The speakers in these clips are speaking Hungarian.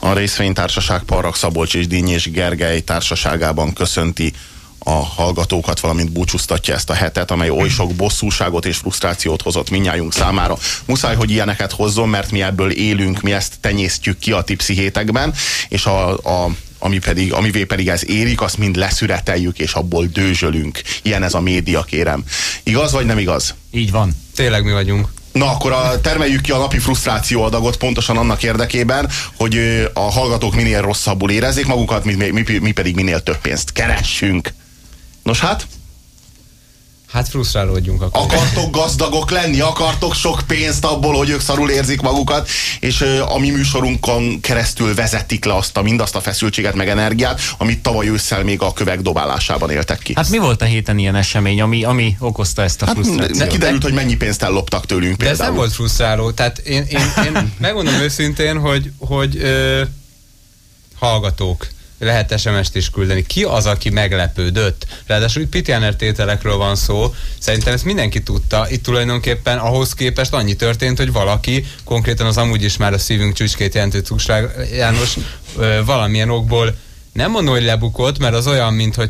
A részvénytársaság Parrak Szabolcs és és Gergely társaságában köszönti a hallgatókat, valamint búcsúztatja ezt a hetet, amely oly sok bosszúságot és frusztrációt hozott minnyájunk számára. Muszáj, hogy ilyeneket hozzon, mert mi ebből élünk, mi ezt tenyésztjük ki a ti pszichétekben, és a, a ami pedig, amivé pedig ez érik, azt mind leszüreteljük, és abból dőzsölünk. Ilyen ez a média, kérem. Igaz vagy nem igaz? Így van. Tényleg mi vagyunk. Na, akkor a, termeljük ki a napi frusztráció adagot pontosan annak érdekében, hogy a hallgatók minél rosszabbul érezzék magukat, mi, mi, mi pedig minél több pénzt keressünk. Nos hát, Hát frusztrálódjunk akkor. Akartok gazdagok lenni, akartok sok pénzt abból, hogy ők szarul érzik magukat, és a mi műsorunkon keresztül vezetik le azt a, mindazt a feszültséget, meg energiát, amit tavaly ősszel még a kövek dobálásában éltek ki. Hát mi volt a héten ilyen esemény, ami, ami okozta ezt a hát, frusztrációt? Kiderült, hogy mennyi pénzt elloptak tőlünk például. De ez nem volt frusztráló. Tehát én, én, én megmondom őszintén, hogy, hogy ö, hallgatók, lehet SMS-t is küldeni. Ki az, aki meglepődött? Ráadásul itt Pitjáner tételekről van szó. Szerintem ezt mindenki tudta. Itt tulajdonképpen ahhoz képest annyi történt, hogy valaki, konkrétan az amúgy is már a szívünk csücskét jelentő Cusrák János valamilyen okból nem mondom, hogy lebukott, mert az olyan, mintha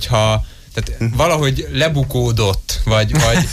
tehát valahogy lebukódott, vagy, vagy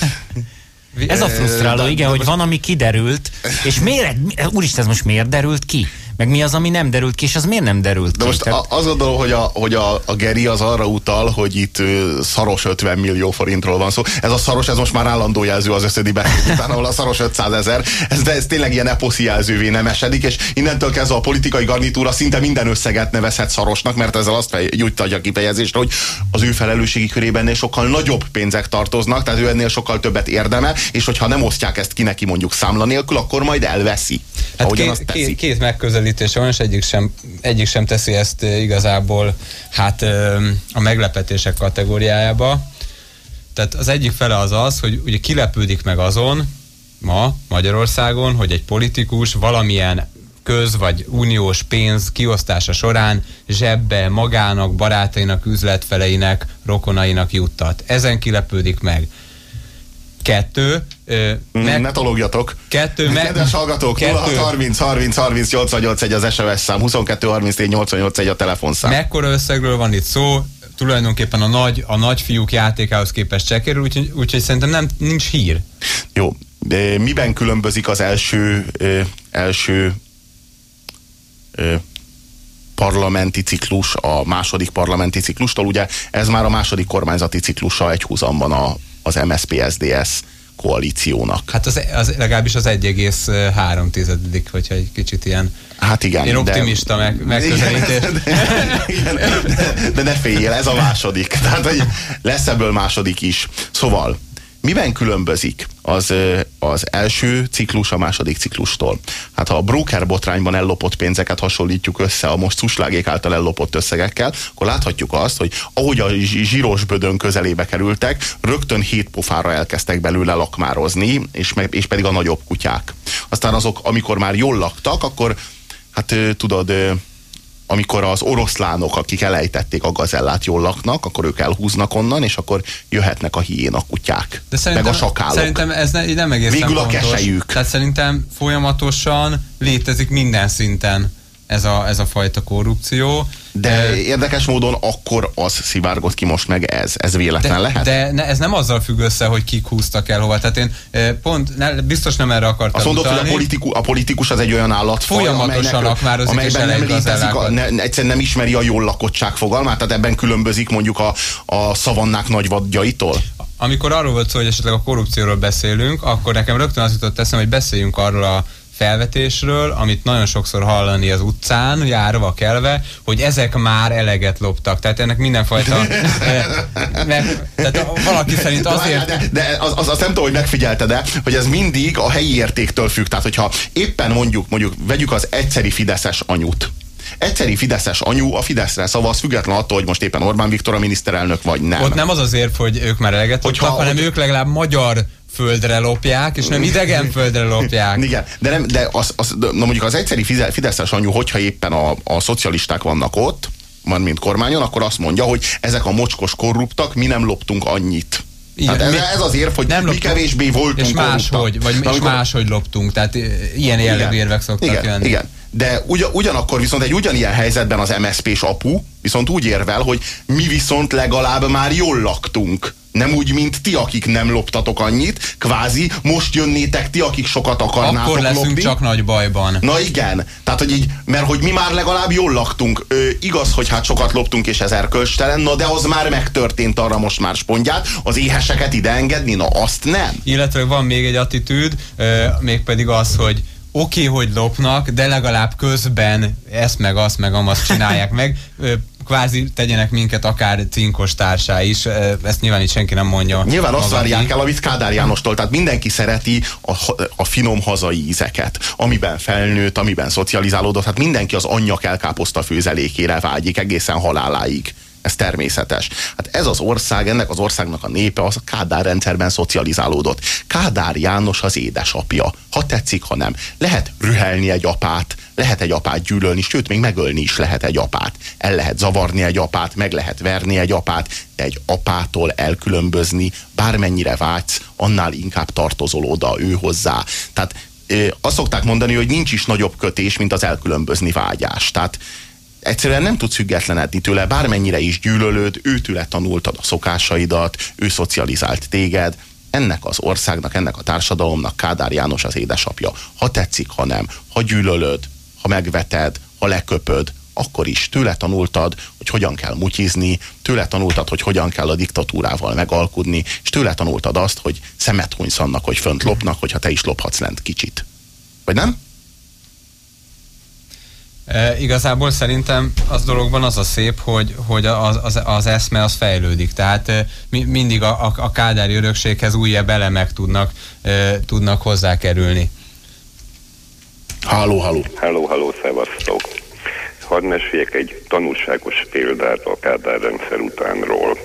Ez a frusztráló, igen, hogy van, ami kiderült, és miért, úristen, ez most miért derült ki? Meg mi az, ami nem derült ki, és az miért nem derült ki? De most Tehát... az a dolog, hogy, a, hogy a, a Geri az arra utal, hogy itt szaros 50 millió forintról van szó. Ez a szaros, ez most már állandó jelző az összedi után, ahol a szaros 500 ezer. Ez, de ez tényleg ilyen eposzi jelzővé nem esedik, és innentől kezdve a politikai garnitúra szinte minden összeget nevezhet szarosnak, mert ezzel azt jutja a kifejezésre, hogy az ő felelősségi körében sokkal nagyobb pénzek tartoznak, tehát ő ennél sokkal többet érdemel, és hogyha nem osztják ezt ki neki mondjuk számla nélkül, akkor majd elveszi. Hát két, két, két megközelítése van, és egyik sem, egyik sem teszi ezt eh, igazából hát a meglepetések kategóriájába. Tehát az egyik fele az az, hogy ugye kilepődik meg azon ma Magyarországon, hogy egy politikus valamilyen köz vagy uniós pénz kiosztása során zsebbe magának, barátainak, üzletfeleinek, rokonainak juttat. Ezen kilepődik meg. Kettő, meg, ne tologjatok. Kettő, meg, Kedves hallgatók, kettő, 30 30 30 88 egy az SMS szám, 22 34 88 egy a telefonszám. Mekkora összegről van itt szó? Tulajdonképpen a nagy, a nagy fiúk játékához képest csekéről, úgyhogy, úgyhogy szerintem nem, nincs hír. Jó, de miben különbözik az első, ö, első ö, parlamenti ciklus a második parlamenti ciklustól? Ugye ez már a második kormányzati ciklusa egy húzamban a, az MSZP-SZDSZ koalíciónak. Hát az, az legalábbis az 1,3 tizedik, hogyha egy kicsit ilyen Hát igen. Én optimista de, meg, megközelítés. De, de, de, de ne féljél, ez a második. Tehát, hogy lesz ebből második is. Szóval, Miben különbözik az, az első ciklus a második ciklustól? Hát ha a broker botrányban ellopott pénzeket hasonlítjuk össze a most cuslágék által ellopott összegekkel, akkor láthatjuk azt, hogy ahogy a zsíros bödön közelébe kerültek, rögtön hét pofára elkezdtek belőle lakmározni, és, meg, és pedig a nagyobb kutyák. Aztán azok, amikor már jól laktak, akkor hát tudod, amikor az oroszlánok, akik elejtették a gazellát, jól laknak, akkor ők elhúznak onnan, és akkor jöhetnek a hiéna kutyák. De meg a sakálok. Szerintem ez ne, nem egészen Végül a kesejük. Tehát szerintem folyamatosan létezik minden szinten ez a, ez a fajta korrupció. De érdekes módon akkor az szivárgott ki most meg ez. Ez véletlen de, lehet? De ne, ez nem azzal függ össze, hogy kik húztak el hova. Tehát én pont, ne, biztos nem erre akartam Azt mondod, utalni. hogy a, politiku, a politikus az egy olyan állatfaj, Folyamatosan akmározik amelyben nem létezik, a, ne, egyszerűen nem ismeri a jól lakottság fogalmát, tehát ebben különbözik mondjuk a, a szavannák nagyvadjaitól? Amikor arról volt szó, hogy esetleg a korrupcióról beszélünk, akkor nekem rögtön az jutott eszem, hogy beszéljünk arról a felvetésről, amit nagyon sokszor hallani az utcán, járva, kelve, hogy ezek már eleget loptak. Tehát ennek mindenfajta... meg, tehát valaki szerint azért... De, de, de az, az, azt nem tudom, hogy megfigyelte, de hogy ez mindig a helyi értéktől függ. Tehát, hogyha éppen mondjuk, mondjuk vegyük az egyszeri fideszes anyut, Egyszeri Fideszes anyu a Fideszre szavaz, független attól, hogy most éppen Orbán Viktor a miniszterelnök vagy nem. Ott nem az az érv, hogy ők már eleget Hogyha- tudtak, hanem hogy- ők legalább magyar földre lopják, és nem idegen földre lopják. Igen, de, nem, de az, az, na mondjuk az egyszeri Fize- Fideszes anyu, hogyha éppen a, a szocialisták vannak ott, van mint kormányon, akkor azt mondja, hogy ezek a mocskos korruptak, mi nem loptunk annyit. Igen, Tehát ez, ez az érv, hogy nem mi loptunk, kevésbé voltunk És máshogy, vagy Na, és amikor- máshogy loptunk. Tehát ilyen jellegű érvek szoktak igen, jönni. Igen. De ugyan, ugyanakkor viszont egy ugyanilyen helyzetben az MSZP-s apu viszont úgy érvel, hogy mi viszont legalább már jól laktunk. Nem úgy, mint ti, akik nem loptatok annyit, kvázi most jönnétek ti, akik sokat akarnátok Akkor leszünk lopni. csak nagy bajban. Na igen, tehát hogy így, mert hogy mi már legalább jól laktunk. Ö, igaz, hogy hát sokat loptunk és ez erkölcstelen, na de az már megtörtént, arra most már spondját, az éheseket ide engedni, na azt nem. Illetve van még egy attitűd, ö, mégpedig az, hogy oké, okay, hogy lopnak, de legalább közben ezt meg azt meg amazt csinálják meg. Kvázi tegyenek minket akár cinkos társá is. Ezt nyilván itt senki nem mondja. Nyilván azt várják el, amit Kádár Jánostól, tehát mindenki szereti a, a finom hazai ízeket, amiben felnőtt, amiben szocializálódott, hát mindenki az anyja kelkáposzta főzelékére vágyik egészen haláláig. Ez természetes. Hát ez az ország, ennek az országnak a népe az a Kádár rendszerben szocializálódott. Kádár János az édesapja. Ha tetszik, ha nem. Lehet rühelni egy apát, lehet egy apát gyűlölni, sőt, még megölni is lehet egy apát. El lehet zavarni egy apát, meg lehet verni egy apát, de egy apától elkülönbözni, bármennyire vágysz, annál inkább tartozol oda ő hozzá. Tehát azt szokták mondani, hogy nincs is nagyobb kötés, mint az elkülönbözni vágyás. Tehát egyszerűen nem tudsz függetlenedni tőle, bármennyire is gyűlölöd, őtőle tanultad a szokásaidat, ő szocializált téged, ennek az országnak, ennek a társadalomnak Kádár János az édesapja. Ha tetszik, ha nem, ha gyűlölöd, ha megveted, ha leköpöd, akkor is tőle tanultad, hogy hogyan kell mutyizni, tőle tanultad, hogy hogyan kell a diktatúrával megalkudni, és tőle tanultad azt, hogy szemet hunysz annak, hogy fönt lopnak, hogyha te is lophatsz lent kicsit. Vagy nem? E, igazából szerintem az dologban az a szép, hogy, hogy az, az, az eszme az fejlődik. Tehát e, mi, mindig a, a, a kádári örökséghez újabb elemek tudnak, e, tudnak hozzákerülni. Háló, háló. Halló, halló, szevasztok! Hadd meséljek egy tanulságos példát a Kádár rendszer utánról.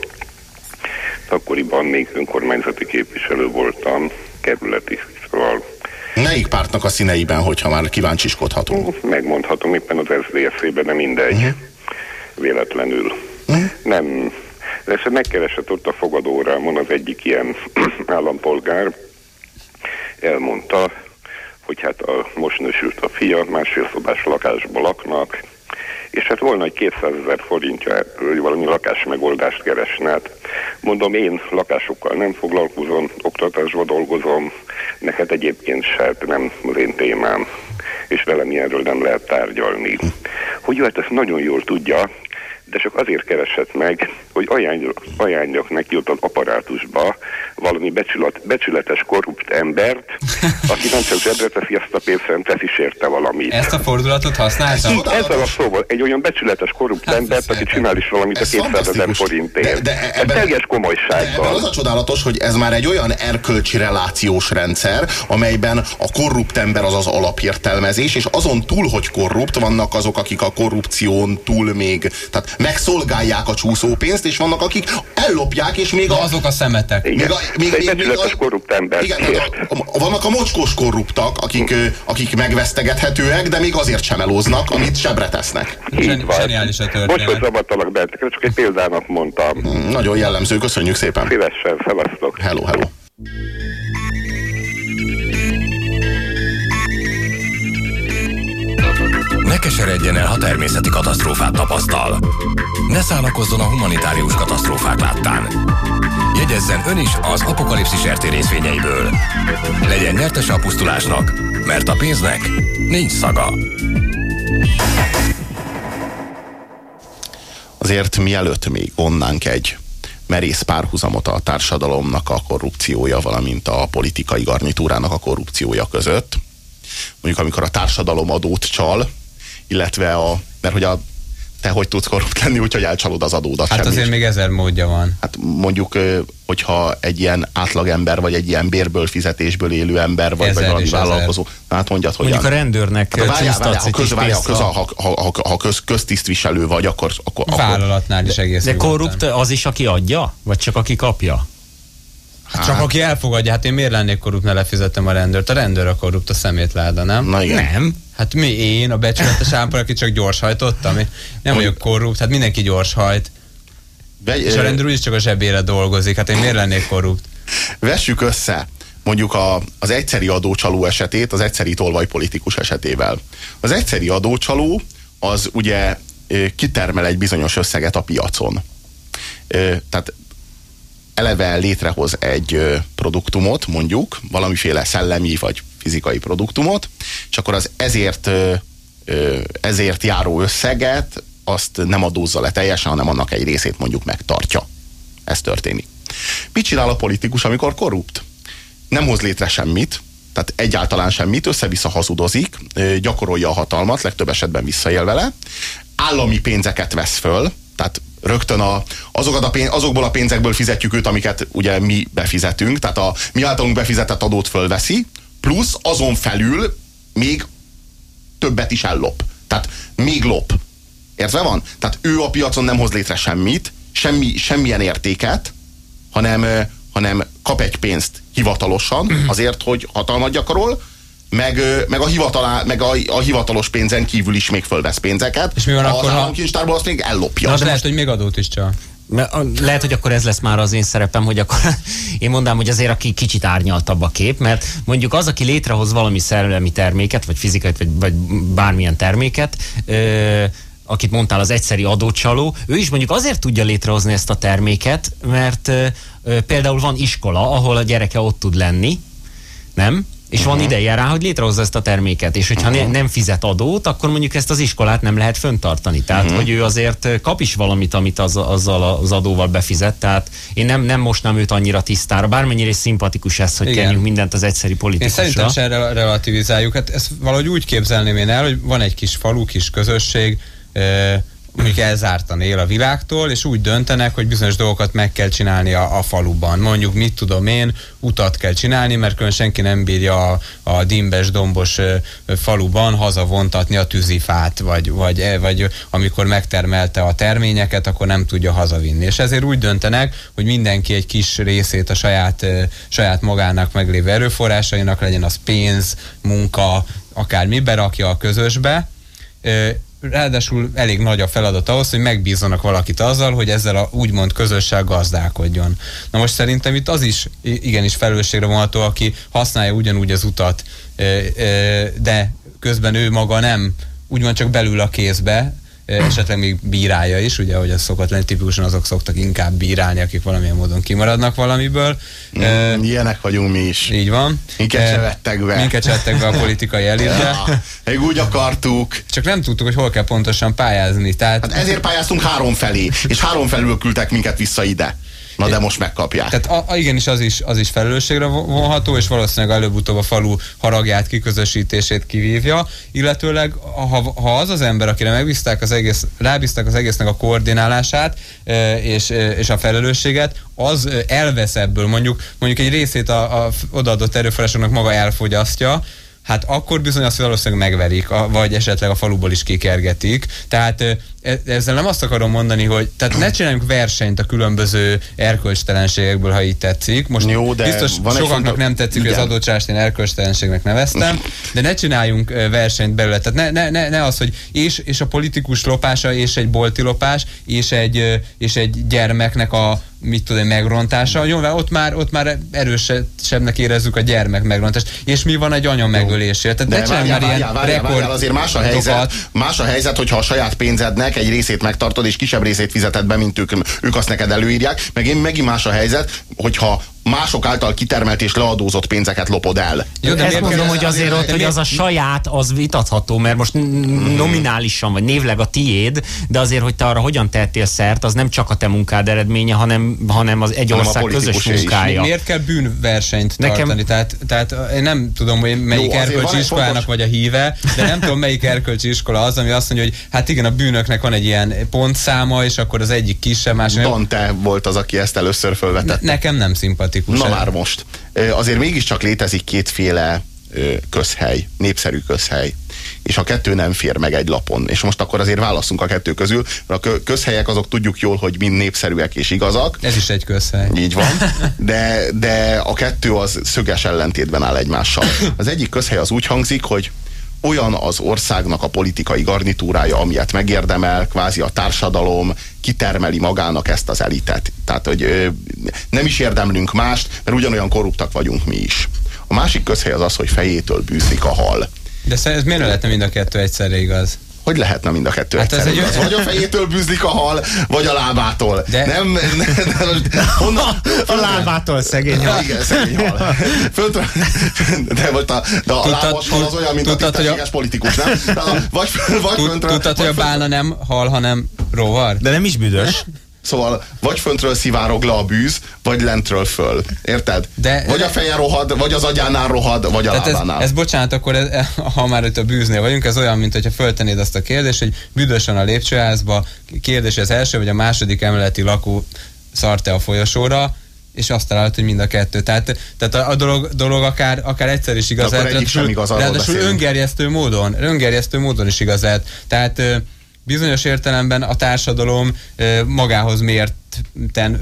Akkoriban még önkormányzati képviselő voltam, kerületi, szóval Melyik pártnak a színeiben, hogyha már kíváncsiskodhatunk? megmondhatom éppen az SZDSZ-ben, de mindegy. Uh-huh. Véletlenül. Uh-huh. Nem. De ezt megkeresett ott a fogadórámon az egyik ilyen állampolgár, elmondta, hogy hát a, most nősült a fia, másfél szobás lakásban laknak, és hát volna egy 200 ezer forintja, hogy valami lakásmegoldást keresne. Hát mondom, én lakásokkal nem foglalkozom, oktatásba dolgozom, neked egyébként se, hát nem az én témám, és velem ilyenről nem lehet tárgyalni. Hogy jó, hát ezt nagyon jól tudja, de csak azért keresett meg, hogy ajánlok, ajánljak neki ott az apparátusba valami becsület, becsületes, korrupt embert, aki nem csak zsebre teszi azt a pénzt, hanem tesz is érte valamit. Ezt a fordulatot használtam? Ez- Ezzel a szóval egy olyan becsületes, korrupt Hát, embert, aki csinál is valamit a Ez 200 ezer forintért. De- de De, ebben- teljes De komolysággal. az a csodálatos, hogy ez már egy olyan erkölcsi relációs rendszer, amelyben a korrupt ember az az alapértelmezés, és azon túl, hogy korrupt, vannak azok, akik a korrupción túl még, tehát megszolgálják a csúszópénzt, és vannak, akik ellopják, és még a, azok a szemetek. Igen. még a, még, még, még a, korrupt ember. igen, a, a, vannak a mocskos korruptak, akik, akik megvesztegethetőek, de még azért sem elóznak, amit sebre tesznek. Zseni- zseniális a történet. Most, hogy zavartalak benneteket, csak egy példának mondtam. Nagyon jellemző, köszönjük szépen. Szívesen, szevasztok. Hello, hello. Ne keseredjen el, ha természeti katasztrófát tapasztal. Ne szánakozzon a humanitárius katasztrófák láttán. Jegyezzen ön is az apokalipszis RT részvényeiből. Legyen nyertese a pusztulásnak, mert a pénznek nincs szaga. azért mielőtt még vonnánk egy merész párhuzamot a társadalomnak a korrupciója, valamint a politikai garnitúrának a korrupciója között. Mondjuk amikor a társadalom adót csal, illetve a, mert hogy a te hogy tudsz korrupt lenni, úgyhogy elcsalod az adódat. Hát azért is. még ezer módja van. Hát mondjuk, hogyha egy ilyen átlagember, vagy egy ilyen bérből, fizetésből élő ember, vagy, Ezer vagy valami ezer. vállalkozó, hát mondjad, hogy Mondjuk a rendőrnek Hát, várjál, várjál, ha, köz, pénzt köz, a- ha, ha, ha, ha köz, köztisztviselő vagy, akkor... akkor, akkor Vállalatnál is egész De korrupt az is, aki adja? Vagy csak aki kapja? Hát Csak aki elfogadja, hát én miért lennék korrupt, ne lefizettem a rendőrt? A rendőr a korrupt, a szemétláda, nem? Na igen. Nem. Hát mi, én, a becsületes ámpor, aki csak gyorshajtottam? Én nem vagyok korrupt, hát mindenki gyorshajt. Vegy, És a rendőr úgyis csak a zsebére dolgozik, hát én miért lennék korrupt? Vessük össze mondjuk a, az egyszeri adócsaló esetét az egyszeri tolvajpolitikus esetével. Az egyszeri adócsaló az ugye kitermel egy bizonyos összeget a piacon. Tehát eleve létrehoz egy produktumot, mondjuk, valamiféle szellemi vagy fizikai produktumot, és akkor az ezért, ezért járó összeget azt nem adózza le teljesen, hanem annak egy részét mondjuk megtartja. Ez történik. Mit csinál a politikus, amikor korrupt? Nem hoz létre semmit, tehát egyáltalán semmit, össze-vissza hazudozik, gyakorolja a hatalmat, legtöbb esetben visszaél vele, állami pénzeket vesz föl, tehát rögtön a, azokat a pénz, azokból a pénzekből fizetjük őt, amiket ugye mi befizetünk, tehát a mi általunk befizetett adót fölveszi, plusz azon felül még többet is ellop. Tehát még lop. Értve van? Tehát ő a piacon nem hoz létre semmit, semmi, semmilyen értéket, hanem, hanem kap egy pénzt hivatalosan, azért, hogy hatalmat gyakorol, meg, meg, a, hivatalá, meg a, a hivatalos pénzen kívül is még fölvesz pénzeket. És mi van az akkor, ha- államkincstárból azt még ellopja. Na, de lehet, hogy még adót is csak. Lehet, hogy akkor ez lesz már az én szerepem, hogy akkor én mondám, hogy azért aki kicsit árnyaltabb a kép, mert mondjuk az, aki létrehoz valami szellemi terméket, vagy fizikai, vagy, vagy bármilyen terméket, ö, akit mondtál, az egyszeri adócsaló, ő is mondjuk azért tudja létrehozni ezt a terméket, mert ö, például van iskola, ahol a gyereke ott tud lenni, nem? És uh-huh. van ideje rá, hogy létrehozza ezt a terméket. És hogyha uh-huh. nem fizet adót, akkor mondjuk ezt az iskolát nem lehet föntartani. Tehát, uh-huh. hogy ő azért kap is valamit, amit az, azzal az adóval befizet. Tehát én nem, nem mosnám őt annyira tisztára, bármennyire is szimpatikus ez, hogy Igen. kenjünk mindent az egyszeri Én politikusra. szerintem se re- relativizáljuk. Hát ezt valahogy úgy képzelném én el, hogy van egy kis falu, kis közösség, eh, mondjuk elzártan él a világtól, és úgy döntenek, hogy bizonyos dolgokat meg kell csinálni a, a faluban. Mondjuk, mit tudom én, utat kell csinálni, mert külön senki nem bírja a, a dimbes, dombos ö, faluban hazavontatni a tűzifát, vagy, vagy, e- vagy amikor megtermelte a terményeket, akkor nem tudja hazavinni. És ezért úgy döntenek, hogy mindenki egy kis részét a saját, ö, saját magának meglévő erőforrásainak, legyen az pénz, munka, akármi, berakja a közösbe, ráadásul elég nagy a feladat ahhoz, hogy megbízzanak valakit azzal, hogy ezzel a úgymond közösség gazdálkodjon. Na most szerintem itt az is igenis felelősségre vonható, aki használja ugyanúgy az utat, de közben ő maga nem úgymond csak belül a kézbe, esetleg még bírálja is, ugye, hogy ez szokott lenni, tipikusan azok szoktak inkább bírálni, akik valamilyen módon kimaradnak valamiből. Mm, Ilyenek vagyunk mi is. így van. Minket se vettek be. Minket se vettek be a politikai elitbe. Ja, még úgy akartuk. Csak nem tudtuk, hogy hol kell pontosan pályázni. Tehát, Hát ezért pályáztunk három felé, és három felül küldtek minket vissza ide. Na de most megkapják. tehát a, a, igenis az is, az is felelősségre vo- vonható, és valószínűleg előbb-utóbb a falu haragját, kiközösítését kivívja, illetőleg ha, ha az az ember, akire megbízták az egész, rábízták az egésznek a koordinálását és, és a felelősséget, az elvesz ebből, mondjuk, mondjuk egy részét a, a odaadott erőforrásoknak maga elfogyasztja, hát akkor bizony azt valószínűleg megverik, a, vagy esetleg a faluból is kikergetik. Tehát ezzel nem azt akarom mondani, hogy tehát ne csináljunk versenyt a különböző erkölcstelenségekből, ha így tetszik. Most Jó, de biztos van sokaknak fontos- nem tetszik, hogy az Igen. adócsást én erkölcstelenségnek neveztem, de ne csináljunk versenyt belőle. Tehát ne, ne, ne, ne az, hogy és, és a politikus lopása, és egy bolti lopás, és egy, és egy gyermeknek a mit tudom, megrontása. Jó, mert ott már, ott már erősebbnek érezzük a gyermek megrontást. És mi van egy anya megölésével? Tehát De ne várjál, már ilyen várjál, várjál, várjál, azért más a helyzet, más a helyzet, hogyha a saját pénzednek egy részét megtartod, és kisebb részét fizeted be, mint ők, ők azt neked előírják, meg én megint más a helyzet, hogyha mások által kitermelt és leadózott pénzeket lopod el. Jó, de ezt mondom, hogy azért ott, hogy az a saját, az vitatható, mert most nominálisan vagy névleg a tiéd, de azért, hogy te arra hogyan tettél szert, az nem csak a te munkád eredménye, hanem, hanem az egy hanem ország közös munkája. Is. Miért kell bűnversenyt tartani? Nekem... Tehát, tehát én nem tudom, hogy melyik Jó, erkölcsi iskolának fontos... vagy a híve, de nem tudom, melyik erkölcsi iskola az, ami azt mondja, hogy hát igen, a bűnöknek van egy ilyen pontszáma, és akkor az egyik kisebb, más. Dante volt az, aki ezt először felvetette. Ne, nekem nem szimpatikus. Na már most. Azért mégiscsak létezik kétféle közhely, népszerű közhely és a kettő nem fér meg egy lapon. És most akkor azért válaszunk a kettő közül, mert a közhelyek azok tudjuk jól, hogy mind népszerűek és igazak. Ez is egy közhely. Így van. De, de a kettő az szöges ellentétben áll egymással. Az egyik közhely az úgy hangzik, hogy olyan az országnak a politikai garnitúrája, amilyet megérdemel, kvázi a társadalom kitermeli magának ezt az elitet. Tehát, hogy nem is érdemlünk mást, mert ugyanolyan korruptak vagyunk mi is. A másik közhely az az, hogy fejétől bűzik a hal. De ez miért lehetne mind a kettő egyszerre igaz? Hogy lehetne mind a kettő hát igaz? Egy... Vagy a fejétől bűzlik a hal, vagy a lábától. De... Nem, nem, nem, honnan? A lábától szegény hal. Igen, szegény hal. Földre, de, vagy a, de a lábas hal az olyan, mint tudtad, a tisztességes a... politikus, nem? vagy, vagy Tudtad, hogy a bálna nem hal, hanem rovar? De nem is büdös. Szóval vagy föntről szivárog le a bűz, vagy lentről föl. Érted? De, vagy a feje rohad, vagy az agyánál rohad, vagy a lábánál. Ez, ez bocsánat, akkor ez, ha már itt a bűznél vagyunk, ez olyan, mint hogyha föltenéd azt a kérdést, hogy büdösen a lépcsőházba, kérdés az első, vagy a második emeleti lakó szarte a folyosóra, és azt találod, hogy mind a kettő. Tehát, tehát a, a dolog, dolog akár, akár egyszer is igaz. Akkor egyik sem igaz, Ráadásul öngerjesztő módon, öngerjesztő módon is igaz. Tehát bizonyos értelemben a társadalom magához mérten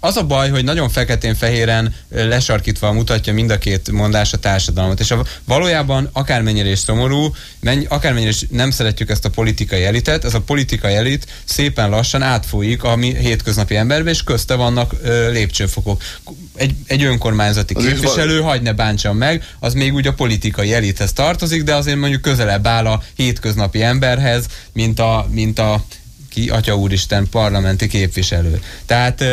az a baj, hogy nagyon feketén-fehéren lesarkítva mutatja mind a két mondás a társadalmat, és a, valójában akármennyire is szomorú, menny, akármennyire is nem szeretjük ezt a politikai elitet, ez a politikai elit szépen lassan átfújik a mi hétköznapi emberbe, és közte vannak ö, lépcsőfokok. Egy, egy önkormányzati az képviselő, hagyd ne bántsam meg, az még úgy a politikai elithez tartozik, de azért mondjuk közelebb áll a hétköznapi emberhez, mint a, mint a ki, Atya Úristen, parlamenti képviselő. Tehát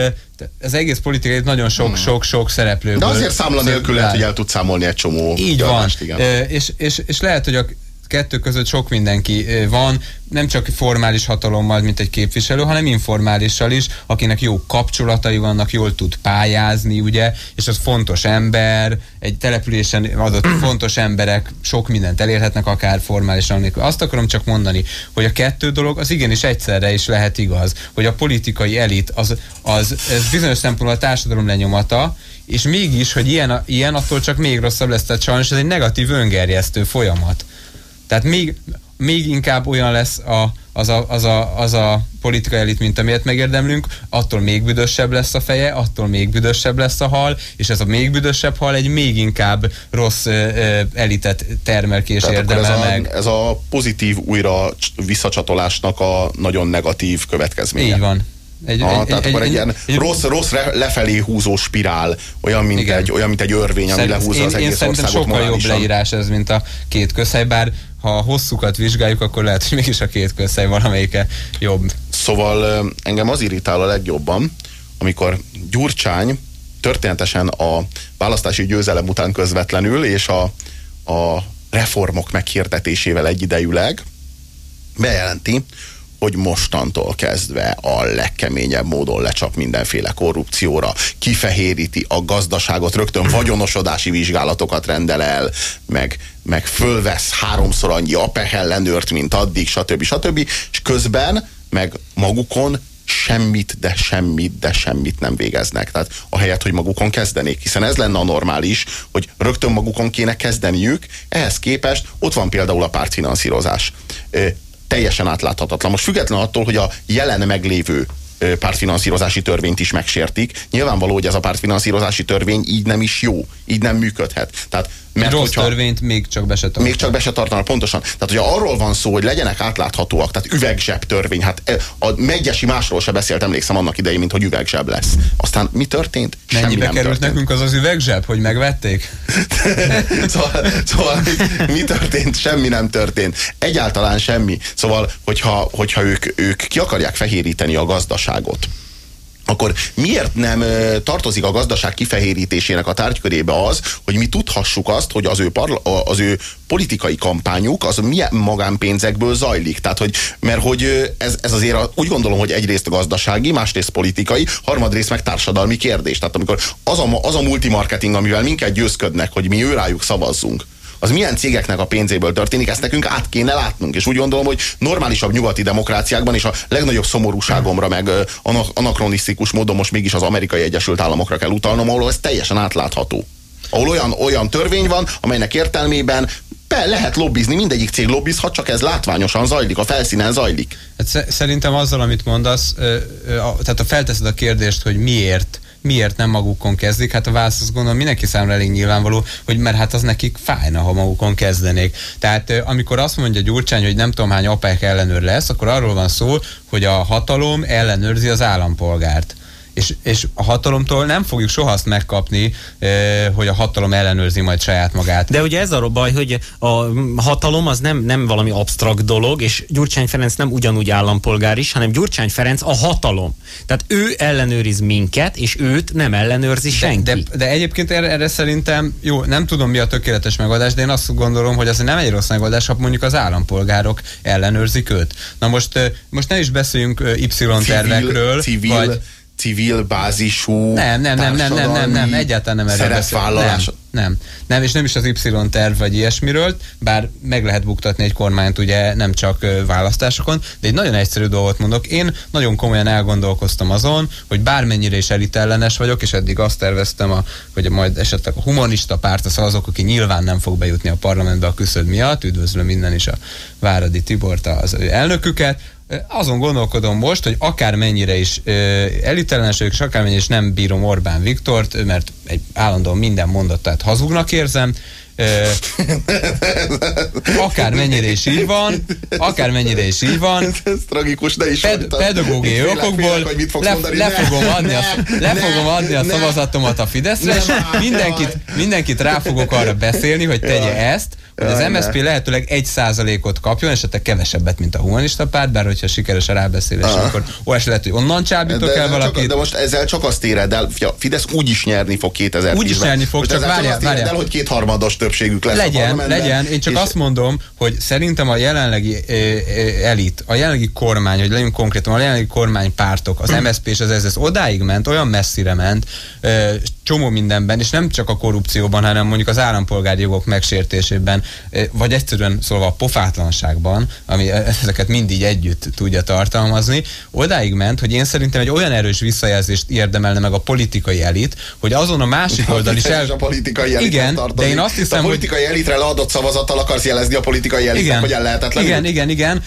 ez egész politikai nagyon sok-sok-sok hmm. szereplő. De azért számla nélkül lehet, hogy el tud számolni egy csomó. Így van. Igen. És, és, és lehet, hogy a kettő között sok mindenki van, nem csak formális hatalommal, mint egy képviselő, hanem informálissal is, akinek jó kapcsolatai vannak, jól tud pályázni, ugye, és az fontos ember, egy településen adott fontos emberek sok mindent elérhetnek, akár formálisan. Azt akarom csak mondani, hogy a kettő dolog az igenis egyszerre is lehet igaz, hogy a politikai elit az, az ez bizonyos szempontból a társadalom lenyomata, és mégis, hogy ilyen, ilyen attól csak még rosszabb lesz, tehát sajnos ez egy negatív öngerjesztő folyamat. Tehát még, még inkább olyan lesz a, az, a, az, a, az a politikai elit, mint amilyet megérdemlünk, attól még büdösebb lesz a feje, attól még büdösebb lesz a hal, és ez a még büdösebb hal egy még inkább rossz ö, elitet termel ki és Tehát érdemel ez meg. A, ez a pozitív újra visszacsatolásnak a nagyon negatív következménye. Így van. Egy, ah, egy, tehát egy, akkor egy, egy ilyen egy, rossz, rossz lefelé húzó spirál, olyan, mint, igen. egy, olyan, mint egy örvény, ami lehúzza én, az egész én országot sokkal jobb leírás ez, mint a két közhely, bár ha a hosszúkat vizsgáljuk, akkor lehet, hogy mégis a két közhely valamelyike jobb. Szóval engem az irritál a legjobban, amikor Gyurcsány történetesen a választási győzelem után közvetlenül és a, a reformok meghirdetésével egyidejűleg bejelenti, hogy mostantól kezdve a legkeményebb módon lecsap mindenféle korrupcióra, kifehéríti a gazdaságot, rögtön vagyonosodási vizsgálatokat rendel el, meg, meg fölvesz háromszor annyi APEH ellenőrt, mint addig, stb. stb. És közben meg magukon semmit, de semmit, de semmit nem végeznek. Tehát ahelyett, hogy magukon kezdenék, hiszen ez lenne a normális, hogy rögtön magukon kéne kezdeniük, ehhez képest ott van például a pártfinanszírozás teljesen átláthatatlan. Most független attól, hogy a jelen meglévő pártfinanszírozási törvényt is megsértik. Nyilvánvaló, hogy ez a pártfinanszírozási törvény így nem is jó, így nem működhet. Tehát mert rossz hogyha, törvényt még csak be se tartanak. Még csak be se tartanak, pontosan. Tehát, hogyha arról van szó, hogy legyenek átláthatóak, tehát üvegzseb törvény, hát e, a megyesi másról se beszélt, emlékszem annak idején, mint hogy üvegzseb lesz. Aztán mi történt? Semmi Mennyibe nem került történt. nekünk az az üvegzseb, hogy megvették? szóval, szóval mi, mi történt? Semmi nem történt. Egyáltalán semmi. Szóval, hogyha, hogyha ők, ők ki akarják fehéríteni a gazdaságot, akkor miért nem tartozik a gazdaság kifehérítésének a tárgykörébe az, hogy mi tudhassuk azt, hogy az ő, parla, az ő politikai kampányuk az milyen magánpénzekből zajlik. Tehát, hogy, mert hogy ez, ez azért úgy gondolom, hogy egyrészt gazdasági, másrészt politikai, harmadrészt meg társadalmi kérdés. Tehát amikor az a, az a multimarketing, amivel minket győzködnek, hogy mi őrájuk szavazzunk, az milyen cégeknek a pénzéből történik, ezt nekünk át kéne látnunk. És úgy gondolom, hogy normálisabb nyugati demokráciákban és a legnagyobb szomorúságomra, meg anakronisztikus módon most mégis az amerikai Egyesült Államokra kell utalnom, ahol ez teljesen átlátható. Ahol olyan, olyan törvény van, amelynek értelmében be lehet lobbizni, mindegyik cég lobbizhat, csak ez látványosan zajlik, a felszínen zajlik. Hát szerintem azzal, amit mondasz, tehát a felteszed a kérdést, hogy miért miért nem magukon kezdik? Hát a válasz azt gondolom mindenki számára elég nyilvánvaló, hogy mert hát az nekik fájna, ha magukon kezdenék. Tehát amikor azt mondja Gyurcsány, hogy nem tudom hány APEC ellenőr lesz, akkor arról van szó, hogy a hatalom ellenőrzi az állampolgárt és, és a hatalomtól nem fogjuk soha azt megkapni, hogy a hatalom ellenőrzi majd saját magát. De ugye ez a baj, hogy a hatalom az nem, nem valami absztrakt dolog, és Gyurcsány Ferenc nem ugyanúgy állampolgár is, hanem Gyurcsány Ferenc a hatalom. Tehát ő ellenőriz minket, és őt nem ellenőrzi senki. De, de, de egyébként erre, erre szerintem, jó, nem tudom mi a tökéletes megoldás, de én azt gondolom, hogy az nem egy rossz megoldás, ha mondjuk az állampolgárok ellenőrzik őt. Na most, most ne is beszéljünk Y-tervekről, civil, vagy civil bázisú Nem, nem, nem, nem, nem, nem, nem, egyáltalán nem erről szerepvállalás. Nem, nem, nem, és nem is az Y-terv vagy ilyesmiről, bár meg lehet buktatni egy kormányt ugye nem csak választásokon, de egy nagyon egyszerű dolgot mondok. Én nagyon komolyan elgondolkoztam azon, hogy bármennyire is elitellenes vagyok, és eddig azt terveztem, a, hogy majd esetleg a humanista párt az azok, aki nyilván nem fog bejutni a parlamentbe a küszöd miatt, üdvözlöm innen is a Váradi Tibort, az ő elnöküket, azon gondolkodom most, hogy akármennyire is elitellenes vagyok, és akármennyire is nem bírom Orbán Viktort, mert egy állandóan minden mondatát hazugnak érzem, akár mennyire is így van, akár mennyire is így van. Ez, ez tragikus, de is ped, pedagógiai okokból le, le, fogom adni a, le fogom adni a szavazatomat a Fideszre, és mindenkit, mindenkit rá fogok arra beszélni, hogy tegye ezt, hogy az MSZP lehetőleg egy százalékot kapjon, esetleg kevesebbet, mint a humanista párt, bár hogyha sikeres a rábeszélés, Aha. akkor olyas lehet, hogy onnan csábítok el valakit. Csak, de most ezzel csak azt éred el, Fidesz úgy is nyerni fog 2010 Úgy is nyerni fog, csak várjál, várjál. el, hogy kétharmados többségük lesz legyen, a legyen. Én csak és... azt mondom, hogy szerintem a jelenlegi e, e, elit, a jelenlegi kormány, hogy legyünk konkrétan, a jelenlegi kormánypártok, az MSZP és az SZSZ odáig ment, olyan messzire ment, e, csomó mindenben, és nem csak a korrupcióban, hanem mondjuk az állampolgári jogok megsértésében, vagy egyszerűen szólva a pofátlanságban, ami ezeket mindig együtt tudja tartalmazni, odáig ment, hogy én szerintem egy olyan erős visszajelzést érdemelne meg a politikai elit, hogy azon a másik oldal is el... A politikai elit igen, de én azt hiszem, a politikai hogy... elitre leadott szavazattal akarsz jelezni a politikai elitnek, igen, hogy el lehetetlen. Igen, igen, igen.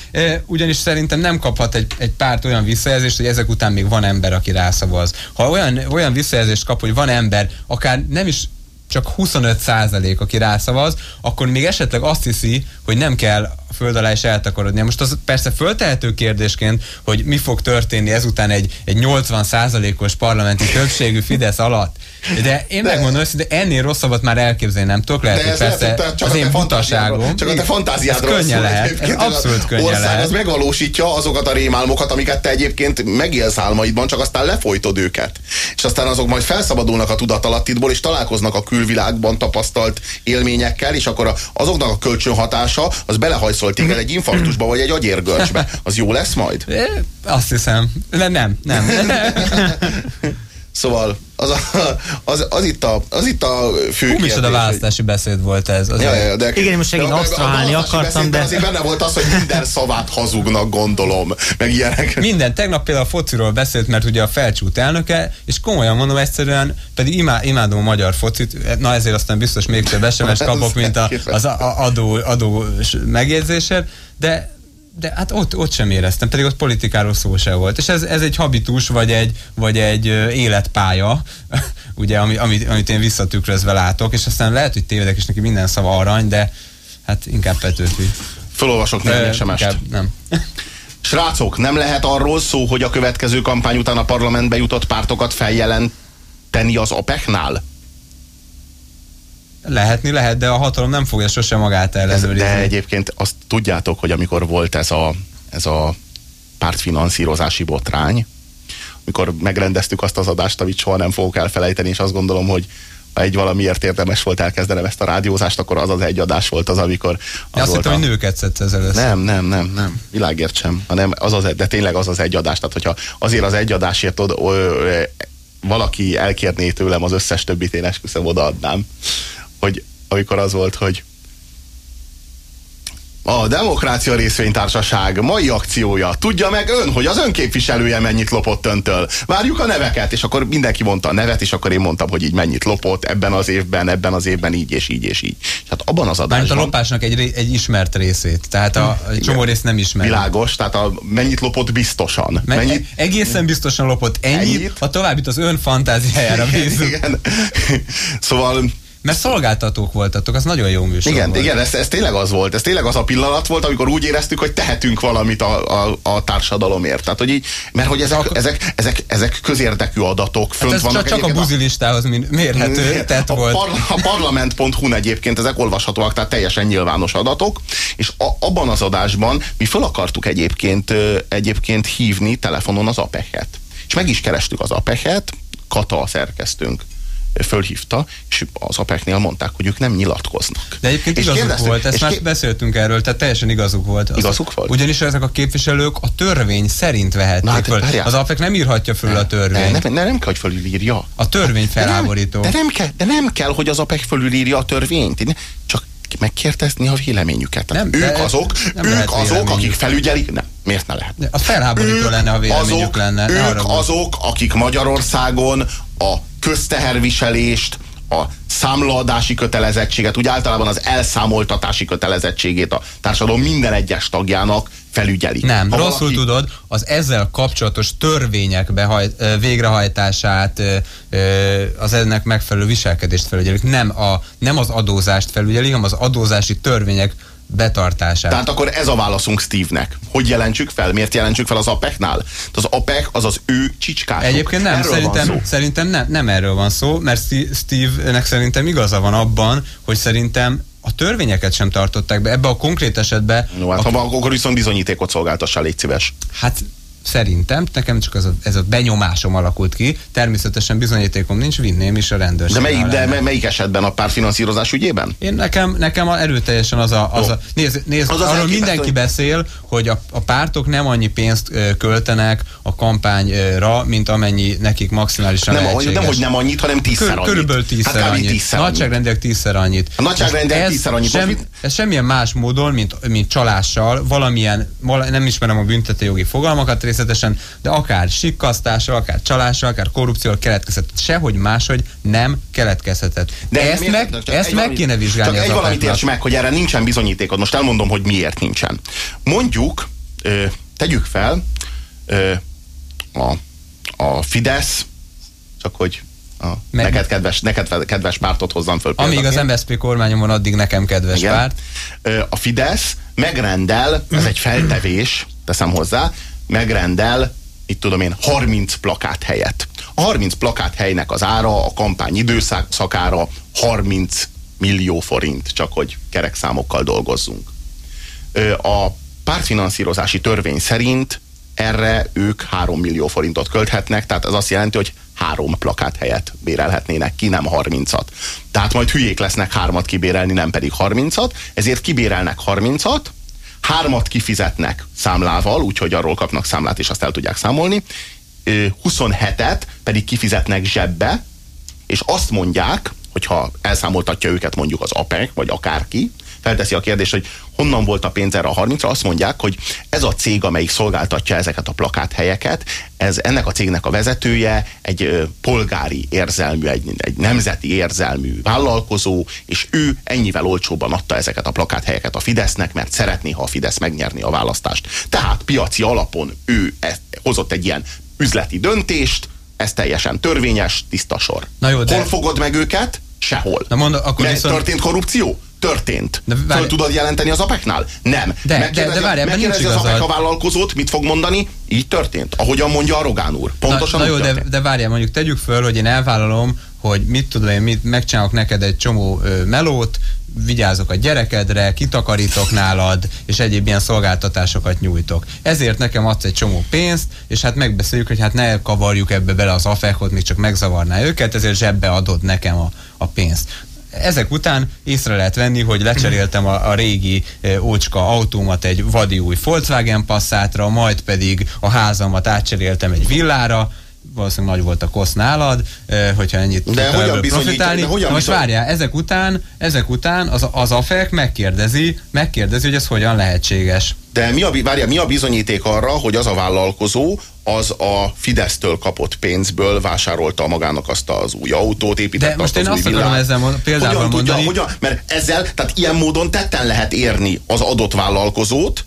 Ugyanis szerintem nem kaphat egy, egy párt olyan visszajelzést, hogy ezek után még van ember, aki rászavaz. Ha olyan, olyan visszajelzést kap, hogy van ember, akár nem is csak 25 százalék, aki rászavaz, akkor még esetleg azt hiszi, hogy nem kell föld alá is eltakarodni. Most az persze föltehető kérdésként, hogy mi fog történni ezután egy, egy 80 százalékos parlamenti többségű Fidesz alatt. De én de, megmondom de ennél rosszabbat már elképzelni nem tudok. Lehet, hogy persze lehet, csak az én butaságom. Csak a te fantáziád Ez könnyen lehet. Ez abszolút könnyen ország lehet. az megvalósítja azokat a rémálmokat, amiket te egyébként megélsz álmaidban, csak aztán lefolytod őket. És aztán azok majd felszabadulnak a tudatalattidból, és találkoznak a külvilágban tapasztalt élményekkel, és akkor azoknak a kölcsönhatása az belehajszol téged egy infarktusba, vagy egy agyérgörcsbe. Az jó lesz majd? Azt hiszem. Nem, nem. nem. Szóval az, a, az, az, itt a, az itt a fő Hú, kérdés. a választási beszéd volt ez. Az ja, ja, de, Igen, most segít absztrahálni akartam, de... Azért benne volt az, hogy minden szavát hazugnak, gondolom, meg ilyenek. Minden. Tegnap például a fociról beszélt, mert ugye a felcsút elnöke, és komolyan mondom egyszerűen, pedig imá, imádom a magyar focit, na ezért aztán biztos még több SMS kapok, mint a, az adó, adó megjegyzésed, de de hát ott, ott sem éreztem, pedig ott politikáról szó se volt. És ez, ez egy habitus, vagy egy, vagy egy életpálya, ugye, ami, amit, amit én visszatükrözve látok, és aztán lehet, hogy tévedek, és neki minden szava arany, de hát inkább Petőfi. Felolvasok néhány sms Nem. Srácok, nem lehet arról szó, hogy a következő kampány után a parlamentbe jutott pártokat feljelenteni az APEC-nál? Lehetni lehet, de a hatalom nem fogja sose magát ellenőrizni. De egyébként azt tudjátok, hogy amikor volt ez a, ez a pártfinanszírozási botrány, mikor megrendeztük azt az adást, amit soha nem fogok elfelejteni, és azt gondolom, hogy ha egy valamiért érdemes volt elkezdenem ezt a rádiózást, akkor az az egy adás volt az, amikor... Az Azt hittem, a... hogy nőket szedsz össze. Nem, nem, nem, nem. Világért sem. Hanem az az, de tényleg az az egy adás. Tehát, hogyha azért az egy adásért od, ö, ö, valaki elkérné tőlem az összes többit, én esküszöm odaadnám. Hogy amikor az volt, hogy a Demokrácia Részvénytársaság mai akciója. Tudja meg ön, hogy az önképviselője mennyit lopott öntől. Várjuk a neveket, és akkor mindenki mondta a nevet, és akkor én mondtam, hogy így mennyit lopott ebben az évben, ebben az évben így és így és így. És hát abban az Mármint a adásban... lopásnak egy, egy ismert részét. Tehát a, a csomó részt nem ismer. Világos, tehát a, mennyit lopott biztosan. Me- mennyit, Egészen biztosan lopott ennyit, Ennyit? a továbbit az ön fantáziájára bízunk. igen. szóval Mert szolgáltatók voltatok, az nagyon jó műsor igen, volt. igen ez, ez tényleg az volt. Ez tényleg az a pillanat volt, amikor úgy éreztük, hogy tehetünk valamit a, a, a társadalomért. Tehát, hogy így, mert hogy ezek, ezek, ezek, ezek közérdekű adatok. Hát Fönt ez vannak csak, csak a buzilistához mérhető tett a, volt. Par, a parlament.hu egyébként ezek olvashatóak, tehát teljesen nyilvános adatok, és a, abban az adásban mi fel akartuk egyébként, egyébként hívni telefonon az apeket. És meg is kerestük az apeket, Kata a szerkesztőnk fölhívta, és az apeknél mondták, hogy ők nem nyilatkoznak. De egyébként és igazuk volt, ezt és már ké- beszéltünk erről, tehát teljesen igazuk volt. Az, Igazuk volt? Ugyanis ezek a képviselők a törvény szerint vehették Na hát, föl. várjál. Az APEC nem írhatja föl a törvényt. Ne, nem, nem, nem kell, hogy fölülírja. A törvény De nem, felháborító. de, nem kell, de nem kell, hogy az APEC fölülírja a törvényt. Én- Csak megkérdezni a véleményüket. Tehát Nem, ők azok, nem ők azok, akik felügyelik. Nem, miért ne lehet? De Az felháborító lenne, ha véleményük azok, lenne. Ne ők azok, akik Magyarországon a közteherviselést, a számlaadási kötelezettséget, úgy általában az elszámoltatási kötelezettségét a társadalom minden egyes tagjának felügyelik. Nem, Ha rosszul valaki- tudod, az ezzel kapcsolatos törvények behaj, ö, végrehajtását, az ennek megfelelő viselkedést felügyelik. Nem, a, nem az adózást felügyelik, hanem az adózási törvények betartását. Tehát akkor ez a válaszunk Steve-nek. Hogy jelentsük fel? Miért jelentsük fel az APEC-nál? Az APEC az az ő csicskások. Egyébként nem, Erről szerintem, szó. szerintem nem, nem erről van szó, mert Steve-nek szerintem igaza van abban, hogy szerintem a törvényeket sem tartották be. Ebbe a konkrét esetben, No, hát a, ha van, akkor viszont bizonyítékot szolgáltassál, légy szíves. hát szerintem, nekem csak ez a, ez a benyomásom alakult ki, természetesen bizonyítékom nincs, vinném is a rendőrség. De melyik, de me- melyik esetben? A pártfinanszírozás ügyében? Én nekem, nekem a erőteljesen az a, az a nézd, nézd Az arról mindenki hogy- beszél, hogy a, a pártok nem annyi pénzt költenek a kampányra, mint amennyi nekik maximálisan Nem, lehetséges. nem, hogy nem annyit, hanem tízszer Kör, annyit. körülbelül tízszer hát annyit. tízszer. Nagyságrendileg tízszer annyit. A nagyságrendileg tízszer annyit. Sem, ez semmilyen más módon, mint, mint csalással, valamilyen, vala- nem ismerem a büntetőjogi fogalmakat részletesen, de akár sikkasztással, akár csalással, akár korrupcióval keletkezhetett. Sehogy máshogy nem keletkezhetett. De ezt meg, ezt meg valamit- kéne vizsgálni Csak egy valamit érts meg, hogy erre nincsen bizonyítékod. Most elmondom, hogy miért nincsen. Mondjuk, ö, tegyük fel, ö, a, a Fidesz, csak hogy a, Meg- neked, kedves, neked kedves pártot hozzam föl. Amíg az példaként. MSZP kormányon van, addig nekem kedves Igen. párt. A Fidesz megrendel, ez egy feltevés, teszem hozzá, megrendel, itt tudom én, 30 plakát helyet. A 30 plakát helynek az ára a kampány időszakára 30 millió forint, csak hogy kerekszámokkal dolgozzunk. A pártfinanszírozási törvény szerint erre ők 3 millió forintot költhetnek, tehát ez azt jelenti, hogy három plakát helyet bérelhetnének ki, nem 30-at. Tehát majd hülyék lesznek hármat kibérelni, nem pedig 30-at, ezért kibérelnek 30-at, hármat kifizetnek számlával, úgyhogy arról kapnak számlát, és azt el tudják számolni, Ö, 27-et pedig kifizetnek zsebbe, és azt mondják, hogyha elszámoltatja őket mondjuk az APEC, vagy akárki, felteszi a kérdést, hogy honnan volt a pénz erre a 30-ra, azt mondják, hogy ez a cég, amelyik szolgáltatja ezeket a plakáthelyeket, ez ennek a cégnek a vezetője egy polgári érzelmű, egy, egy nemzeti érzelmű vállalkozó, és ő ennyivel olcsóbban adta ezeket a plakáthelyeket a Fidesznek, mert szeretné, ha a Fidesz megnyerni a választást. Tehát piaci alapon ő ezt, hozott egy ilyen üzleti döntést, ez teljesen törvényes, tiszta sor. Na jó, de- Hol fogod meg őket? Sehol. Na mond, akkor Mert viszont- Történt korrupció? Történt. De De várj- Föl tudod jelenteni az apeknál? Nem. de- Megkérdezi- de várj, ebben nincs az apek a vállalkozót, mit fog mondani? Így történt. Ahogyan mondja a Rogán úr. Pontosan na, na jó, de, de várjál, mondjuk tegyük föl, hogy én elvállalom, hogy mit tudom én, mit megcsinálok neked egy csomó ö, melót, vigyázok a gyerekedre, kitakarítok nálad, és egyéb ilyen szolgáltatásokat nyújtok. Ezért nekem adsz egy csomó pénzt, és hát megbeszéljük, hogy hát ne kavarjuk ebbe bele az afekot, még csak megzavarná őket, ezért zsebbe adod nekem a, a pénzt ezek után észre lehet venni, hogy lecseréltem a, a régi e, ócska autómat egy vadi új Volkswagen Passátra, majd pedig a házamat átcseréltem egy villára, valószínűleg nagy volt a kosz nálad, eh, hogyha ennyit de hogyan profitálni. De hogyan Most várjál, ezek után, ezek után az, az AFEK megkérdezi, megkérdezi, hogy ez hogyan lehetséges. De mi a, várjál, mi a bizonyíték arra, hogy az a vállalkozó az a Fidesztől kapott pénzből vásárolta magának azt az új autót, építette De most azt én azt akarom ezzel mond, például hogyan mondani. Tudja, hogyan, mert ezzel, tehát ilyen módon tetten lehet érni az adott vállalkozót,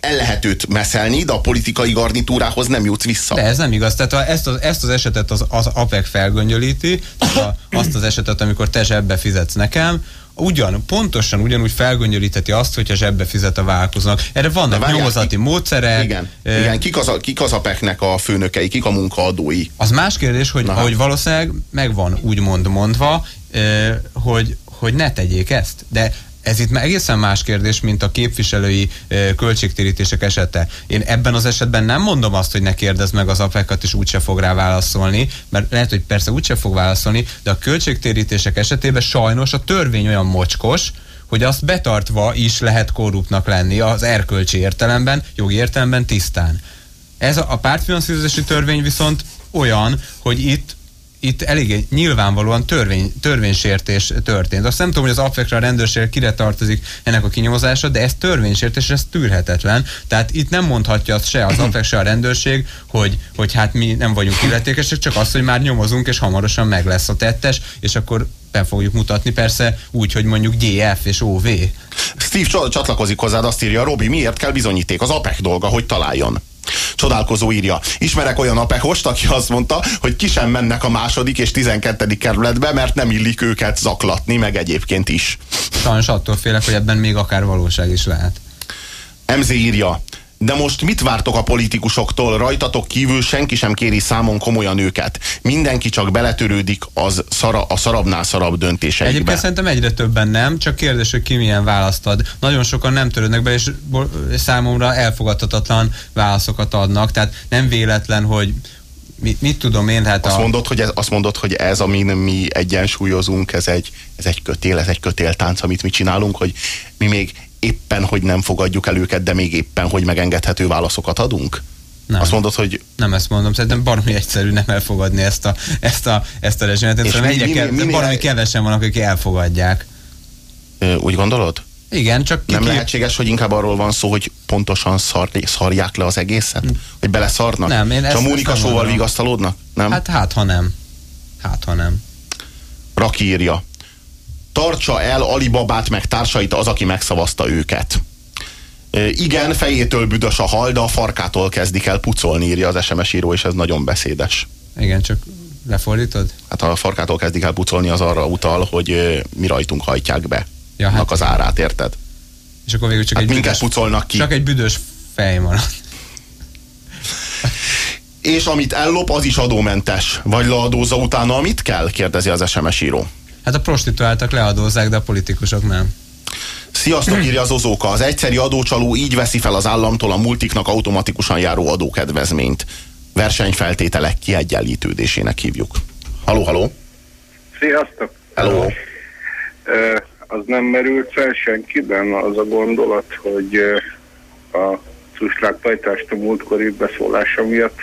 el lehet őt meszelni, de a politikai garnitúrához nem jutsz vissza. De ez nem igaz. Tehát a, ezt, az, ezt az esetet az, az APEC felgöngyölíti, a, azt az esetet, amikor te zsebbe fizetsz nekem, ugyan, pontosan ugyanúgy felgöngyölíteti azt, hogyha zsebbe fizet a vállalkozónak. Erre vannak nyomozati módszerek. Igen, e, igen. Kik, az a, kik az APEC-nek a főnökei, kik a munkaadói? Az más kérdés, hogy, hogy valószínűleg megvan úgymond mondva, e, hogy, hogy ne tegyék ezt. De ez itt már egészen más kérdés, mint a képviselői költségtérítések esete. Én ebben az esetben nem mondom azt, hogy ne kérdezd meg az apekat, és úgyse fog rá válaszolni, mert lehet, hogy persze úgyse fog válaszolni, de a költségtérítések esetében sajnos a törvény olyan mocskos, hogy azt betartva is lehet korruptnak lenni az erkölcsi értelemben, jogi értelemben tisztán. Ez a, a pártfinanszírozási törvény viszont olyan, hogy itt itt eléggé nyilvánvalóan törvény, törvénysértés történt. Azt nem tudom, hogy az affekra a rendőrség kire tartozik ennek a kinyomozása, de ez törvénysértés, ez tűrhetetlen. Tehát itt nem mondhatja azt se az affek, se a rendőrség, hogy, hogy hát mi nem vagyunk illetékesek, csak azt, hogy már nyomozunk, és hamarosan meg lesz a tettes, és akkor be fogjuk mutatni, persze úgy, hogy mondjuk GF és OV. Steve csatlakozik hozzád, azt írja, Robi, miért kell bizonyíték? Az APEC dolga, hogy találjon. Csodálkozó írja. Ismerek olyan apehost, aki azt mondta, hogy ki sem mennek a második és tizenkettedik kerületbe, mert nem illik őket zaklatni, meg egyébként is. Sajnos attól félek, hogy ebben még akár valóság is lehet. MZ írja. De most mit vártok a politikusoktól? Rajtatok kívül senki sem kéri számon komolyan őket. Mindenki csak beletörődik az szara, a szarabnál szarabb döntéseikbe. Egyébként szerintem egyre többen nem, csak kérdés, hogy ki milyen választ ad. Nagyon sokan nem törődnek be, és számomra elfogadhatatlan válaszokat adnak. Tehát nem véletlen, hogy mit, mit tudom én, hát azt, a... mondod, hogy ez, azt mondod, hogy ez, amin mi egyensúlyozunk, ez egy, ez egy kötél, ez egy kötéltánc, amit mi csinálunk, hogy mi még éppen, hogy nem fogadjuk el őket, de még éppen, hogy megengedhető válaszokat adunk? Nem. Azt mondod, hogy... Nem ezt mondom, szerintem baromi egyszerű nem elfogadni ezt a, ezt a, ezt a rezsimet. És mi, mi, mi, mi, mi, baromi kevesen vannak, akik elfogadják. Úgy gondolod? Igen, csak Nem lehetséges, hogy inkább arról van szó, hogy pontosan szar, szarják le az egészet? Hm. Hogy beleszarnak? Nem, én ezt, a Mónika sóval vigasztalódnak? Nem? Hát, hát ha nem. Hát ha nem. Raki írja tartsa el Alibabát meg társait az, aki megszavazta őket. Igen, fejétől büdös a hal, de a farkától kezdik el pucolni, írja az SMS író, és ez nagyon beszédes. Igen, csak lefordítod? Hát a farkától kezdik el pucolni, az arra utal, hogy mi rajtunk hajtják be. Ja, hát az árát, érted? És akkor végül csak hát egy büdös, pucolnak ki. Csak egy büdös fej maradt. És amit ellop, az is adómentes. Vagy leadózza utána, amit kell? Kérdezi az SMS író. Hát a prostituáltak leadózzák, de a politikusok nem. Sziasztok, írja az Ozóka. Az egyszeri adócsaló így veszi fel az államtól a multiknak automatikusan járó adókedvezményt. Versenyfeltételek kiegyenlítődésének hívjuk. Haló, haló. Sziasztok. Hello. Uh, az nem merült fel senkiben az a gondolat, hogy uh, a Cuslákpajtást a múltkori beszólása miatt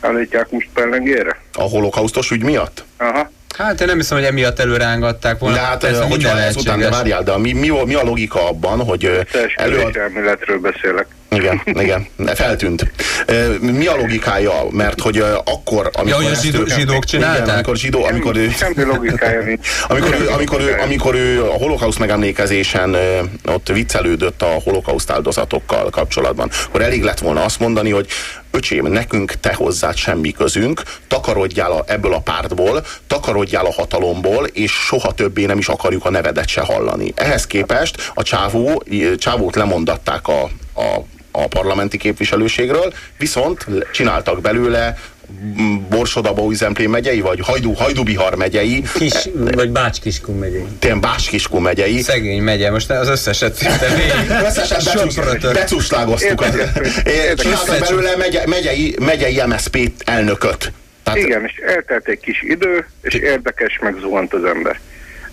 állítják most pellengére? A holokausztos ügy miatt? Aha. Hát én nem hiszem, hogy emiatt előrángatták volna. De hát, ez hogyha ezután, de várjál, de mi, mi, mi a logika abban, hogy... Előad... elméletről beszélek. Igen, igen, feltűnt. Mi a logikája? Mert hogy akkor, amikor... Ja, hogy a zsidó, zsidók csinálták? Igen, amikor zsidó, amikor ő... Semmi logikája nincs. Amikor ő, amikor, ő, amikor ő a holokauszt megemlékezésen ott viccelődött a holokauszt áldozatokkal kapcsolatban, akkor elég lett volna azt mondani, hogy öcsém, nekünk te hozzád semmi közünk, takarodjál a, ebből a pártból, takarodjál a hatalomból, és soha többé nem is akarjuk a nevedet se hallani. Ehhez képest a csávó, csávót lemondatták a, a a parlamenti képviselőségről, viszont csináltak belőle Borsodaba Üzemplén megyei, vagy Hajdú, Hajdubihar megyei, Kis, vagy Bács-Kiskun megyei. tényleg Bács-Kiskun megyei, Szegény megye, most az összeset szinte végig. Összesen becuslágoztuk. Csináltak belőle megye, megyei, megyei MSZP elnököt. Tehát, Igen, és eltelt egy kis idő, és érdekes, megzuhant az ember.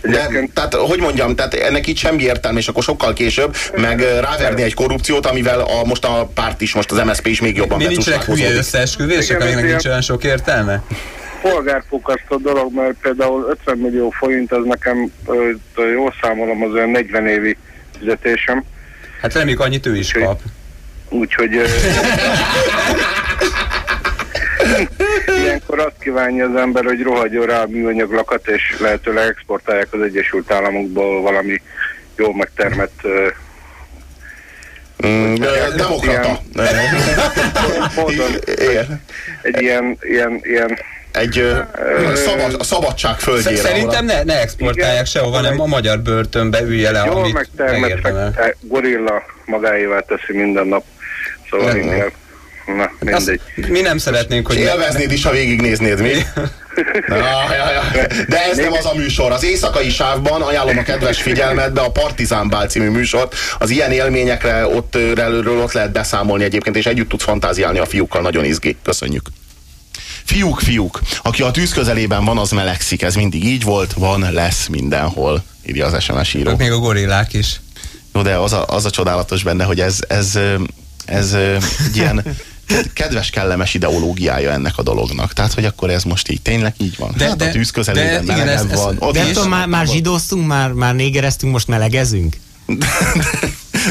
De, Egyébként tehát, hogy mondjam, tehát ennek így semmi értelme, és akkor sokkal később meg ráverni egy korrupciót, amivel a, most a párt is, most az MSZP is még jobban Mi nincsenek hülye összeesküvések, igen. nincs olyan sok értelme? polgárfukasztó dolog, mert például 50 millió forint, az nekem, jól számolom, az olyan 40 évi fizetésem. Hát reméljük annyit ő is kap. Úgyhogy ilyenkor azt kívánja az ember, hogy rohadjon rá a műanyag lakat, és lehetőleg exportálják az Egyesült Államokból valami jól megtermett ö, Mm, de- Demokrata. egy ilyen, ilyen, ilyen Egy ö, szabad, a szabadság földjére. Szerintem ne, ne exportálják Igen. sehova, hanem a magyar börtönbe ülje le, jól amit megtermett gorilla magáévá teszi minden nap. Szóval Nem. Na Azt, mindegy. mi nem szeretnénk, hogy... És élveznéd is, ha végignéznéd, mi? Ja, ja, ja. De ez nem az a műsor. Az éjszakai sávban ajánlom a kedves figyelmetbe a Partizán Bál című műsort. Az ilyen élményekre ott, ö, relőről ott lehet beszámolni egyébként, és együtt tudsz fantáziálni a fiúkkal. Nagyon izgi. Köszönjük. Fiúk, fiúk, aki a tűz közelében van, az melegszik. Ez mindig így volt, van, lesz mindenhol, írja az SMS író. Még a gorillák is. Jó, de az a, az a csodálatos benne, hogy ez, ez, ez ö, egy ilyen kedves, kellemes ideológiája ennek a dolognak. Tehát, hogy akkor ez most így tényleg így van. De, hát de- a tűz közelében de igen, ezt- van. Ott De tudom, már, már zsidóztunk, már, már négereztünk, most melegezünk?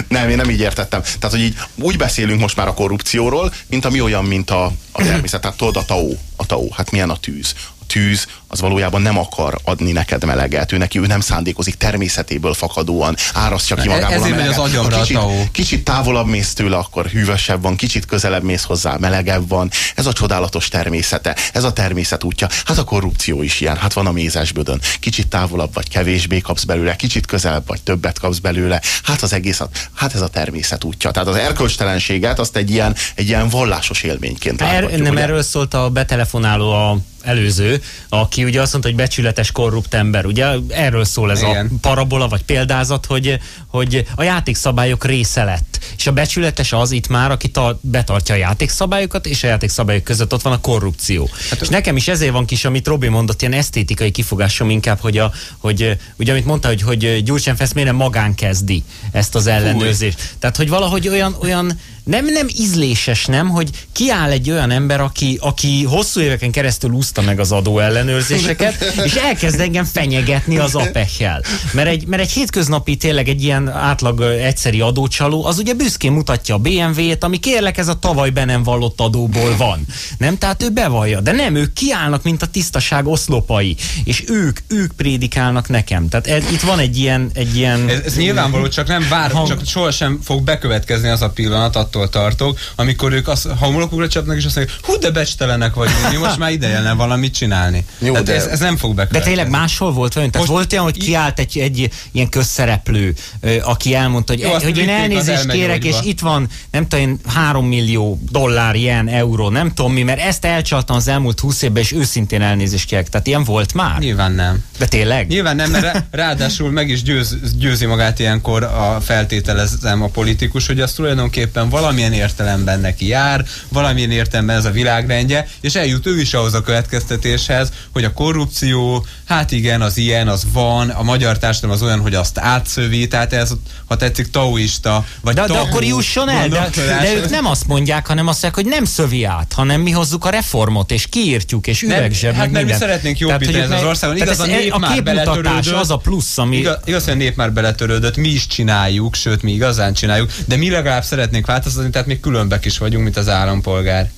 nem, én nem így értettem. Tehát, hogy így úgy beszélünk most már a korrupcióról, mint ami olyan, mint a, a természet. Tehát tudod, a tau. A tau. Hát milyen a tűz? Tűz az valójában nem akar adni neked meleget. Ő neki ő nem szándékozik természetéből fakadóan, árasztja ki E- magából ezért a megy meleget. az agyamra Ha a kicsit, kicsit távolabb mész tőle, akkor hűvösebb van, kicsit közelebb mész hozzá, melegebb van. Ez a csodálatos természete, ez a természet útja. Hát a korrupció is ilyen, hát van a mézesbödön. Kicsit távolabb vagy kevésbé kapsz belőle, kicsit közelebb vagy többet kapsz belőle. Hát az egész, hát ez a természet útja. Tehát az erkölcstelenséget azt egy ilyen, egy ilyen vallásos élményként Er, nem ugye? erről szólt a betelefonáló a előző, aki ugye azt mondta, hogy becsületes korrupt ember. Ugye erről szól ez Igen. a parabola vagy példázat, hogy, hogy a játékszabályok része lett. És a becsületes az itt már, aki ta, betartja a játékszabályokat, és a játékszabályok között ott van a korrupció. Hát, és nekem is ezért van kis, amit Robi mondott, ilyen esztétikai kifogásom inkább, hogy, a, hogy ugye amit mondta, hogy, hogy Gyurcsány Fesz miért nem magán kezdi ezt az ellenőrzést. Tehát, hogy valahogy olyan, olyan nem, nem ízléses, nem, hogy kiáll egy olyan ember, aki, aki hosszú éveken keresztül úszta meg az adó ellenőrzéseket, és elkezd engem fenyegetni az apechel. Mert egy, mert egy hétköznapi tényleg egy ilyen átlag egyszeri adócsaló, az ugye büszkén mutatja a BMW-t, ami kérlek ez a tavaly be nem vallott adóból van. Nem? Tehát ő bevallja. De nem, ők kiállnak, mint a tisztaság oszlopai. És ők, ők prédikálnak nekem. Tehát ez, itt van egy ilyen, egy ilyen Ez, ez nyilvánvaló, csak nem vár, Hang- csak sohasem fog bekövetkezni az a pillanat, attól tartok, amikor ők azt, homlokukra csapnak, és azt mondják, hú, de becstelenek vagyunk, mi most már ideje lenne valamit csinálni. Jó, Tehát de- ez, ez nem fog De bekövetkezni. tényleg máshol volt olyan? Tehát Most volt olyan, hogy kiállt egy, egy ilyen közszereplő, aki elmondta, hogy, Jó, azt hogy én elnézést kérek, és itt van, nem tudom, én, 3 millió dollár, ilyen, euró, nem tudom mi, mert ezt elcsaltam az elmúlt 20 évben, és őszintén elnézést kérek. Tehát ilyen volt már? Nyilván nem. De tényleg? Nyilván nem, mert rá- ráadásul meg is győz, győzi magát ilyenkor a feltételezem a politikus, hogy az tulajdonképpen valamilyen értelemben neki jár, valamilyen értelemben ez a világrendje, és eljut ő is ahhoz a következtetéshez, hogy a korrupció, hát igen, az ilyen, az van, a magyar társadalom az olyan, hogy azt átszövi, tehát ez, ha tetszik, taoista, vagy De, de akkor jusson el, de, de ők nem azt mondják, hanem azt mondják, hogy nem szövi át, hanem mi hozzuk a reformot, és kiírtjuk, és Nem, üvegzseb, hát meg mert mi szeretnénk Tehát, jobbítani hogy ez az országon. tehát Igaz, a ez- nép a már beletörődött. az a plusz, ami... Igaz, igaz, hogy a nép már beletörődött, mi is csináljuk, sőt, mi igazán csináljuk, de mi legalább szeretnénk változtatni, tehát még különbek is vagyunk, mint az állampolgár.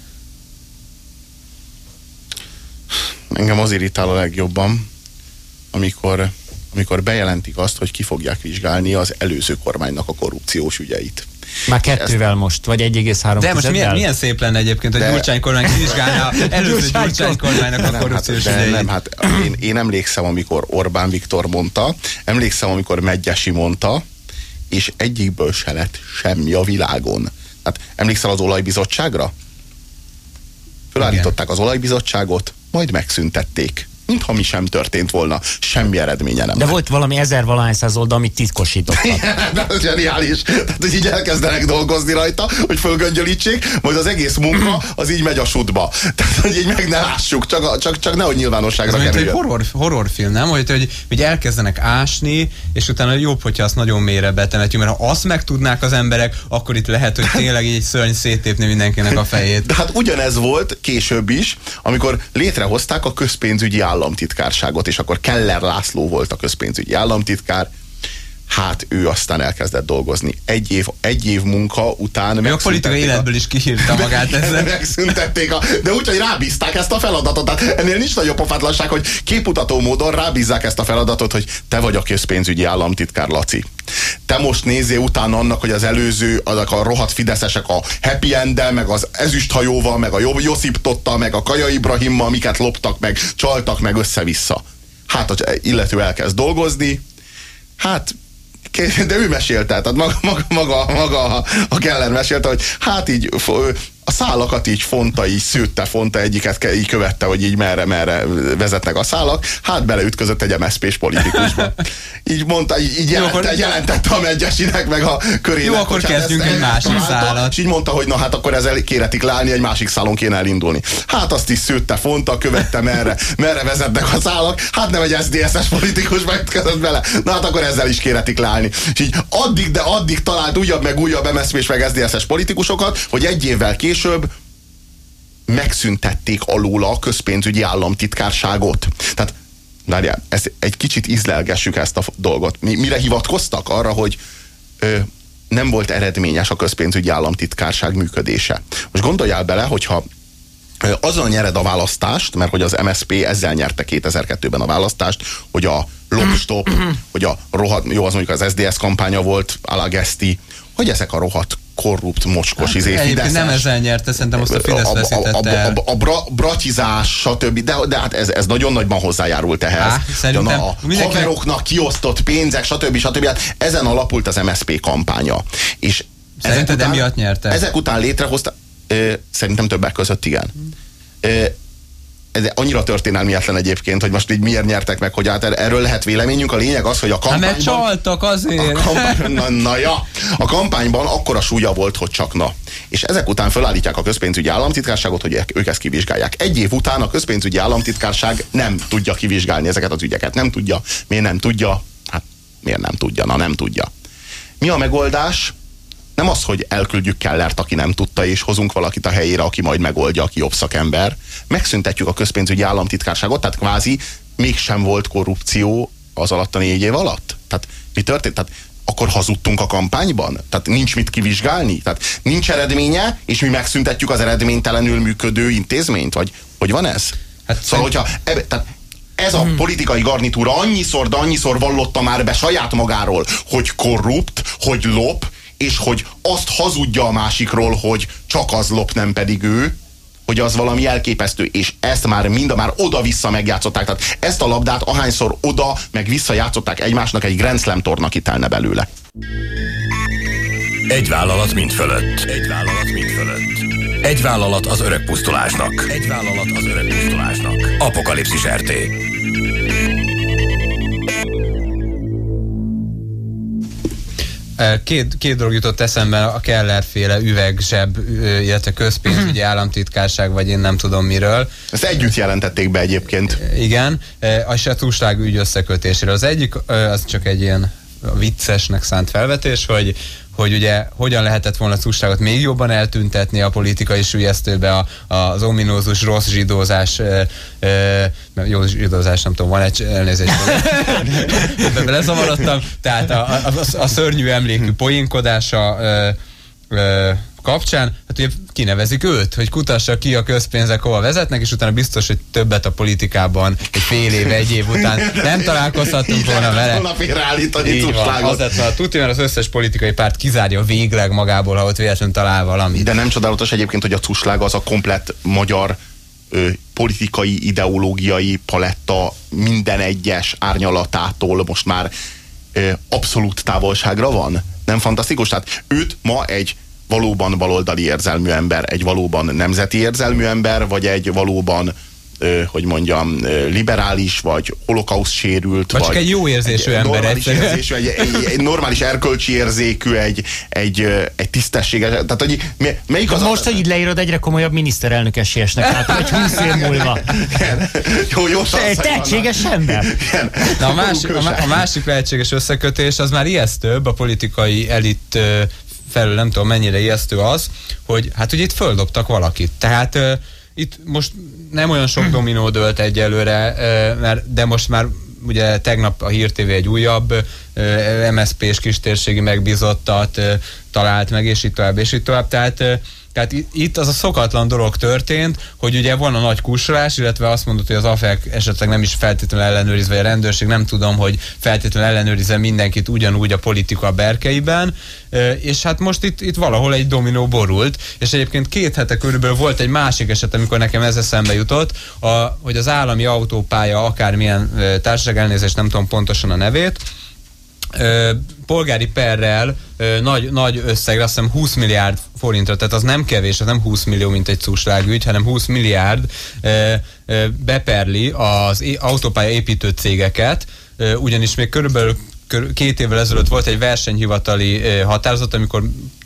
Engem az irritál a legjobban, amikor, amikor bejelentik azt, hogy ki fogják vizsgálni az előző kormánynak a korrupciós ügyeit. Már kettővel most, vagy 1,3 De most milyen, milyen szép lenne egyébként, hogy De- Gyurcsány kormány kivizsgálná előző Gyurcsány kormánynak a Nem, hát, korrupciós de ügyeit. nem, hát én, én emlékszem, amikor Orbán Viktor mondta, emlékszem, amikor Megyesi mondta, és egyikből se lett semmi a világon. Hát emlékszel az olajbizottságra? Fölállították az olajbizottságot, majd megszüntették mintha mi sem történt volna, semmi eredménye nem. De lett. volt valami ezer valahány száz oldal, amit titkosítottak. de ez zseniális. Tehát, hogy így elkezdenek dolgozni rajta, hogy fölgöngyölítsék, majd az egész munka az így megy a sutba. Tehát, hogy így meg ne lássuk, csak, csak, csak nehogy nyilvánosságra kerüljön. egy horror, horrorfilm, nem? Hogy, hogy, hogy elkezdenek ásni, és utána jobb, hogyha azt nagyon mélyre betemetjük, mert ha azt megtudnák az emberek, akkor itt lehet, hogy tényleg így szörny széttépni mindenkinek a fejét. De hát ugyanez volt később is, amikor létrehozták a közpénzügyi állam államtitkárságot, és akkor Keller László volt a közpénzügyi államtitkár, hát ő aztán elkezdett dolgozni. Egy év, egy év munka után Még a politikai életből is kihírta magát ezzel. megszüntették, a, de úgy, hogy rábízták ezt a feladatot. Tehát ennél nincs nagyobb pofátlanság, hogy képmutató módon rábízzák ezt a feladatot, hogy te vagy a közpénzügyi államtitkár, Laci. Te most nézzél utána annak, hogy az előző, azok a rohadt fideszesek a Happy end meg az ezüsthajóval, meg a Josip Totta, meg a Kaja Ibrahimmal, amiket loptak meg, csaltak meg össze-vissza. Hát, hogy illető elkezd dolgozni, hát de ő mesélte, tehát maga, maga, maga, maga a Keller mesélte, hogy hát így a szálakat így fonta, így szőtte, fonta egyiket, így követte, hogy így merre, merre vezetnek a szálak, hát beleütközött egy MSZP-s politikusba. Így mondta, így, így jelente, akkor... jelentette a megyesinek, meg a körének. Jó, akkor kezdjünk egy másik szállat. És így mondta, hogy na hát akkor ezzel kéretik leállni, egy másik szálon kéne elindulni. Hát azt is szőtte, fonta, követte, merre, merre vezetnek a szálak, hát nem egy SZDSZ-es politikus megkötött bele. Na hát akkor ezzel is kéretik leállni. És így addig, de addig talált újabb, meg újabb MSZP-s meg SZDSZ-es politikusokat, hogy egy évvel később később megszüntették alóla a közpénzügyi államtitkárságot. Tehát várjál, ez, egy kicsit ízlelgessük ezt a dolgot. Mi, mire hivatkoztak? Arra, hogy ö, nem volt eredményes a közpénzügyi államtitkárság működése. Most gondoljál bele, hogyha azzal nyered a választást, mert hogy az MSP ezzel nyerte 2002-ben a választást, hogy a lopstop, hogy a rohadt, jó, az mondjuk az SDS kampánya volt, Alagesti, hogy ezek a rohadt korrupt, mocskos, hát, izé, Fideszes. nem ezzel nyerte, szerintem azt a Fidesz veszítette a, a, a, a bra, bratizás, stb. De, de hát ez, ez nagyon nagyban hozzájárult ehhez. Á, szerintem a mindenki... haveroknak kiosztott pénzek, stb. stb. Hát ezen alapult az MSP kampánya. És Szerinted ezek után, emiatt nyerte? Ezek után létrehozta, ö, szerintem többek között igen. Ö, ez annyira történelmietlen egyébként, hogy most így miért nyertek meg, hogy hát er- erről lehet véleményünk. A lényeg az, hogy a kampányban... Hát csaltak azért. A kampány, na, na ja, a kampányban akkora súlya volt, hogy csak na. És ezek után felállítják a közpénzügyi államtitkárságot, hogy ők ezt kivizsgálják. Egy év után a közpénzügyi államtitkárság nem tudja kivizsgálni ezeket az ügyeket. Nem tudja. Miért nem tudja? Hát miért nem tudja? Na nem tudja. Mi a megoldás? nem az, hogy elküldjük Kellert, aki nem tudta, és hozunk valakit a helyére, aki majd megoldja, aki jobb szakember. Megszüntetjük a közpénzügyi államtitkárságot, tehát kvázi mégsem volt korrupció az alatt a négy év alatt. Tehát mi történt? Tehát akkor hazudtunk a kampányban? Tehát nincs mit kivizsgálni? Tehát nincs eredménye, és mi megszüntetjük az eredménytelenül működő intézményt? Vagy hogy van ez? Hát szóval, hogyha ebbe, tehát ez a hmm. politikai garnitúra annyiszor, de annyiszor vallotta már be saját magáról, hogy korrupt, hogy lop, és hogy azt hazudja a másikról, hogy csak az lop, nem pedig ő, hogy az valami elképesztő, és ezt már mind a már oda-vissza megjátszották. Tehát ezt a labdát ahányszor oda, meg vissza játszották egymásnak, egy Grand Slam torna kitelne belőle. Egy vállalat mind fölött. Egy vállalat mind fölött. Egy vállalat az öreg pusztulásnak. Egy vállalat az öreg pusztulásnak. Apokalipszis RT. Két, két dolog jutott eszembe, a Keller féle üvegzseb, illetve közpénzügyi államtitkárság, vagy én nem tudom miről. Ezt együtt jelentették be egyébként. Igen, a se ügy összekötéséről. Az egyik, az csak egy ilyen viccesnek szánt felvetés, hogy hogy ugye hogyan lehetett volna szusságot még jobban eltüntetni a politikai sülyeztőbe a, az ominózus rossz zsidózás, e, e, jó zsidózás, nem tudom, van egy elnézést. Belezavarodtam, tehát a, a, a, a szörnyű emlékű poénkodása e, e, kapcsán, hát ugye kinevezik őt, hogy kutassa ki a közpénzek hova vezetnek, és utána biztos, hogy többet a politikában egy fél év, egy év után nem találkozhatunk volna vele. Így van, az lett volna tudni, mert az összes politikai párt kizárja végleg magából, ha ott véletlenül talál valamit. De nem csodálatos egyébként, hogy a cuslág az a komplett magyar ö, politikai, ideológiai paletta minden egyes árnyalatától most már ö, abszolút távolságra van. Nem fantasztikus? Tehát őt ma egy valóban baloldali érzelmű ember, egy valóban nemzeti érzelmű ember, vagy egy valóban hogy mondjam, liberális, vagy holokauszt sérült, Vagy csak egy jó érzésű ember normális, érzésű, egy, egy, egy normális erkölcsi érzékű, egy, egy, egy tisztességes, tehát hogy mi- melyik az Most, a, hogy így leírod, egyre komolyabb miniszterelnök esélyesnek lát, vagy 20 év múlva. Igen. jó, jó Te- Tehetséges ember. Igen. Na, a, másik, a, a másik lehetséges összekötés az már ijesztőbb, a politikai elit felül nem tudom mennyire ijesztő az, hogy hát ugye itt földobtak valakit. Tehát ö, itt most nem olyan sok dominó dölt egyelőre, ö, mert, de most már ugye tegnap a Hír TV egy újabb MSZP-s kistérségi megbízottat ö, talált meg, és így tovább, és így tovább. Tehát tehát itt az a szokatlan dolog történt, hogy ugye van a nagy kussolás, illetve azt mondod, hogy az AFEK esetleg nem is feltétlenül ellenőriz, vagy a rendőrség nem tudom, hogy feltétlenül ellenőrizze mindenkit ugyanúgy a politika berkeiben, és hát most itt, itt valahol egy dominó borult, és egyébként két hete körülbelül volt egy másik eset, amikor nekem ez eszembe jutott, a, hogy az állami autópálya akármilyen társaság elnézést, nem tudom pontosan a nevét, polgári perrel nagy, nagy összegre, azt hiszem 20 milliárd forintra, tehát az nem kevés, az nem 20 millió, mint egy cuslágügy, hanem 20 milliárd ö, ö, beperli az autópálya építő cégeket, ö, ugyanis még körülbelül kör, két évvel ezelőtt volt egy versenyhivatali ö, határozat, amikor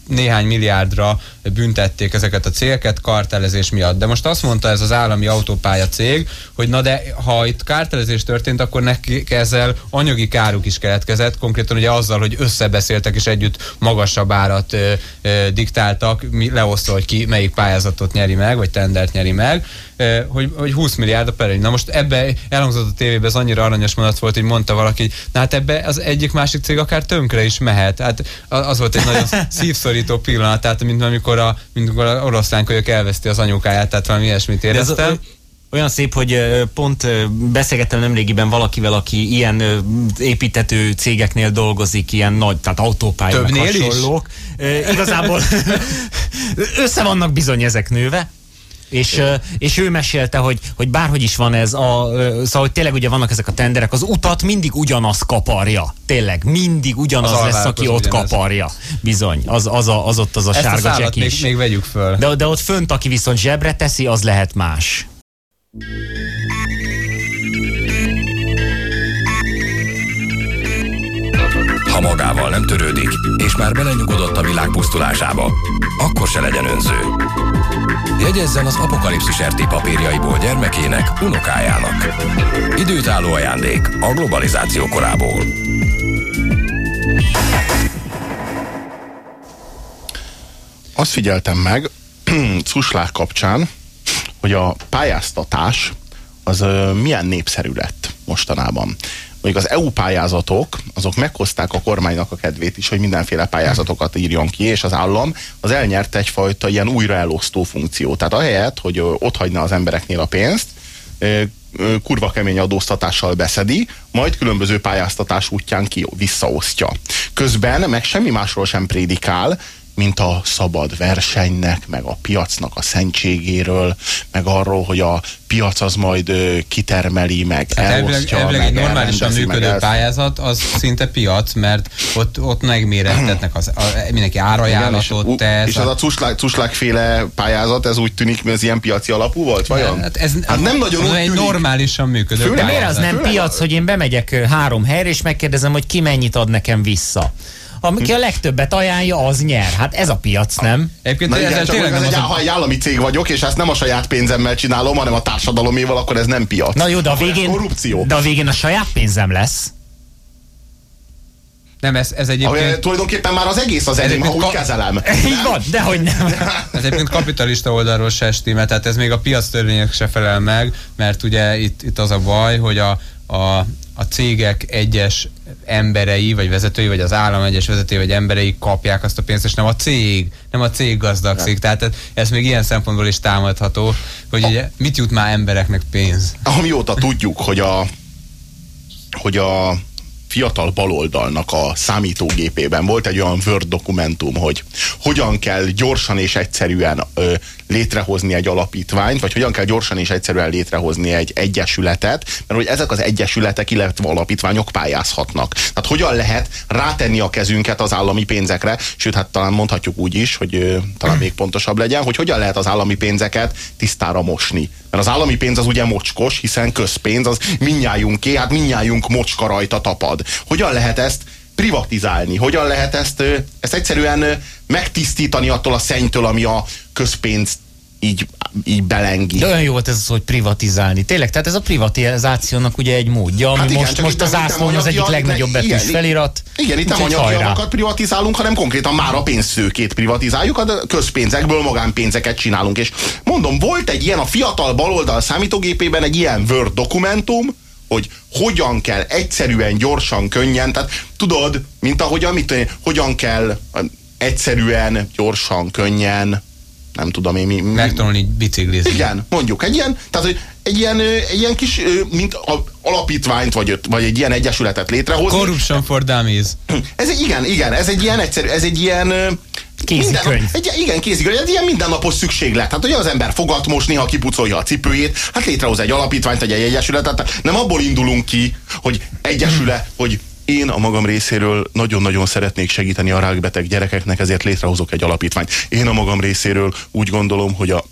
néhány milliárdra büntették ezeket a cégeket kartelezés miatt. De most azt mondta ez az állami autópálya cég, hogy na de ha itt kártelezés történt, akkor nekik ezzel anyagi káruk is keletkezett, konkrétan ugye azzal, hogy összebeszéltek és együtt magasabb árat ö, ö, diktáltak, mi, leosztva, hogy ki melyik pályázatot nyeri meg, vagy tendert nyeri meg, ö, hogy, hogy 20 milliárd a perelni. Na most ebbe elhangzott a tévében, ez annyira aranyos mondat volt, hogy mondta valaki, na hát ebbe az egyik másik cég akár tönkre is mehet. Hát az volt egy nagyon szívszorító pillanat, tehát mint amikor a, mint amikor a oroszlánkölyök elveszti az anyukáját, tehát valami ilyesmit éreztem. olyan szép, hogy pont beszélgettem nemrégiben valakivel, aki ilyen építető cégeknél dolgozik, ilyen nagy, tehát is? hasonlók. Ö, Igazából össze vannak bizony ezek nőve. És, és ő mesélte, hogy, hogy bárhogy is van ez, a, szóval hogy tényleg ugye vannak ezek a tenderek, az utat mindig ugyanaz kaparja. Tényleg, mindig ugyanaz Az lesz, aki ott ugyanez. kaparja. Bizony, az, az, a, az ott az a Ezt a sárga szállat jack még, még vegyük föl. De, de ott fönt, aki viszont zsebre teszi, az lehet más. Ha magával nem törődik, és már belenyugodott a világ pusztulásába, akkor se legyen önző. Jegyezzen az apokalipszis RT papírjaiból gyermekének, unokájának. Időtálló ajándék a globalizáció korából. Azt figyeltem meg Cuslák kapcsán, hogy a pályáztatás az milyen népszerű lett mostanában. Mondjuk az EU pályázatok, azok meghozták a kormánynak a kedvét is, hogy mindenféle pályázatokat írjon ki, és az állam az elnyerte egyfajta ilyen újraelosztó funkciót. Tehát ahelyett, hogy ott hagyna az embereknél a pénzt, kurva kemény adóztatással beszedi, majd különböző pályáztatás útján ki visszaosztja. Közben meg semmi másról sem prédikál, mint a szabad versenynek, meg a piacnak a szentségéről, meg arról, hogy a piac az majd kitermeli, meg Hát elvileg, elosztja, elvileg meg egy normálisan meg működő el- pályázat, az szinte piac, mert ott, ott megmérettetnek az, a, mindenki Igen, és, árajánlatot ú- tesz. és az a cuslák, cuslák pályázat, ez úgy tűnik, hogy ez ilyen piaci alapú volt, vajon? Hát ez hát nem nagyon úgy egy tűnik. normálisan működő Főleg- De miért az nem Főleg piac, a- hogy én bemegyek három helyre, és megkérdezem, hogy ki mennyit ad nekem vissza? Aki a legtöbbet ajánlja, az nyer. Hát ez a piac, nem? Egyébként Na ezzel igen, csak tényleg ez nem egy, az a- ha egy állami cég vagyok, és ezt nem a saját pénzemmel csinálom, hanem a társadaloméval, akkor ez nem piac. Na jó, de a ez végén, Korrupció. de a végén a saját pénzem lesz. Nem, ez, ez egyébként... tulajdonképpen már az egész az enyém, ha úgy ka- kezelem. Így van, de hogy nem. Ez egyébként kapitalista oldalról se stimmel, tehát ez még a piac törvények se felel meg, mert ugye itt, itt az a baj, hogy a, a, a cégek egyes emberei, vagy vezetői, vagy az állam egyes vezetői, vagy emberei kapják azt a pénzt, és nem a cég, nem a cég gazdagszik. Tehát ez, még ilyen szempontból is támadható, hogy ugye mit jut már embereknek pénz. Amióta tudjuk, hogy a hogy a fiatal baloldalnak a számítógépében volt egy olyan Word dokumentum, hogy hogyan kell gyorsan és egyszerűen ö, létrehozni egy alapítványt, vagy hogyan kell gyorsan és egyszerűen létrehozni egy egyesületet, mert hogy ezek az egyesületek, illetve alapítványok pályázhatnak. Tehát hogyan lehet rátenni a kezünket az állami pénzekre, sőt, hát talán mondhatjuk úgy is, hogy ö, talán még pontosabb legyen, hogy hogyan lehet az állami pénzeket tisztára mosni. Mert az állami pénz az ugye mocskos, hiszen közpénz, az minnyájunké, hát minnyájunk mocska rajta tapad. Hogyan lehet ezt privatizálni? Hogyan lehet ezt, ezt egyszerűen megtisztítani attól a szennytől, ami a közpénzt így, így belengi. De olyan jó volt ez az, hogy privatizálni. Tényleg, tehát ez a privatizációnak ugye egy módja, ami hát igen, most, most az ászlón az egyik legnagyobb betűs felirat. Igen, itt nem anyagi privatizálunk, hanem konkrétan már a pénzszőkét privatizáljuk, a közpénzekből magánpénzeket csinálunk. És mondom, volt egy ilyen a fiatal baloldal számítógépében egy ilyen Word dokumentum, hogy hogyan kell egyszerűen, gyorsan, könnyen, tehát tudod, mint ahogy amit, hogyan kell egyszerűen, gyorsan, könnyen, nem tudom én mi. mi Megtanulni biciklizni. Igen, mondjuk egy ilyen, tehát hogy egy ilyen, egy ilyen kis, mint a, alapítványt, vagy, vagy egy ilyen egyesületet létrehozni. Corruption for Dummies. Ez egy, igen, igen, ez egy ilyen egyszerű, ez egy ilyen Kézikönyv. Egy, igen, kézikönyv. Ez ilyen mindennapos szükséglet. Hát, hogy az ember fogat most, néha kipucolja a cipőjét, hát létrehoz egy alapítványt, egy egyesületet. Nem abból indulunk ki, hogy egyesület, hogy én a magam részéről nagyon-nagyon szeretnék segíteni a rákbeteg gyerekeknek, ezért létrehozok egy alapítványt. Én a magam részéről úgy gondolom, hogy a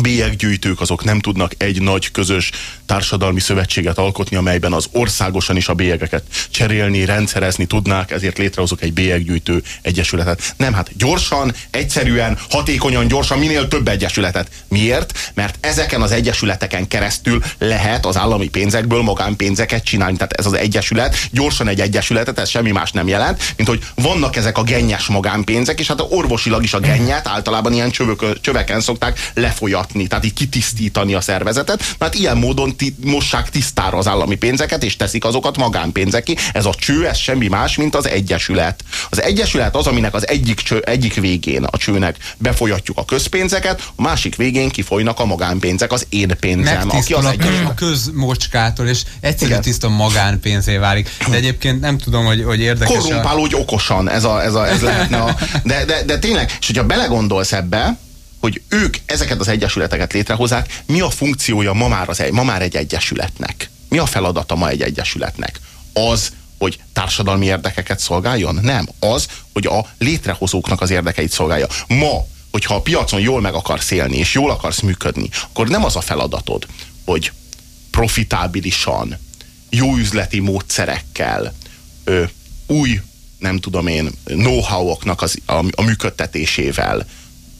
bélyeggyűjtők azok nem tudnak egy nagy közös társadalmi szövetséget alkotni, amelyben az országosan is a bélyegeket cserélni, rendszerezni tudnák, ezért létrehozok egy bélyeggyűjtő egyesületet. Nem, hát gyorsan, egyszerűen, hatékonyan, gyorsan, minél több egyesületet. Miért? Mert ezeken az egyesületeken keresztül lehet az állami pénzekből magánpénzeket csinálni. Tehát ez az egyesület, gyorsan egy egyesületet, ez semmi más nem jelent, mint hogy vannak ezek a gennyes magánpénzek, és hát orvosilag is a gennyet általában ilyen csövök, csöveken szokták lefolyatni kiiratni, tehát így kitisztítani a szervezetet, mert ilyen módon ti, mossák tisztára az állami pénzeket, és teszik azokat magánpénzeké. Ez a cső, ez semmi más, mint az egyesület. Az egyesület az, aminek az egyik, cső, egyik végén a csőnek befolyatjuk a közpénzeket, a másik végén kifolynak a magánpénzek, az én pénzem. Aki az egy... a közmocskától, és egyszerű Igen. tiszta magánpénzé válik. De egyébként nem tudom, hogy, hogy érdekes. Korrumpálódj a... okosan, ez, a, ez, a, ez lehetne a... De, de, de tényleg, és hogyha belegondolsz ebbe, hogy ők ezeket az egyesületeket létrehozzák, mi a funkciója ma már, az, ma már egy egyesületnek? Mi a feladata ma egy egyesületnek? Az, hogy társadalmi érdekeket szolgáljon? Nem. Az, hogy a létrehozóknak az érdekeit szolgálja. Ma, hogyha a piacon jól meg akarsz élni, és jól akarsz működni, akkor nem az a feladatod, hogy profitábilisan, jó üzleti módszerekkel, ö, új, nem tudom én, know-how-oknak az, a, a működtetésével,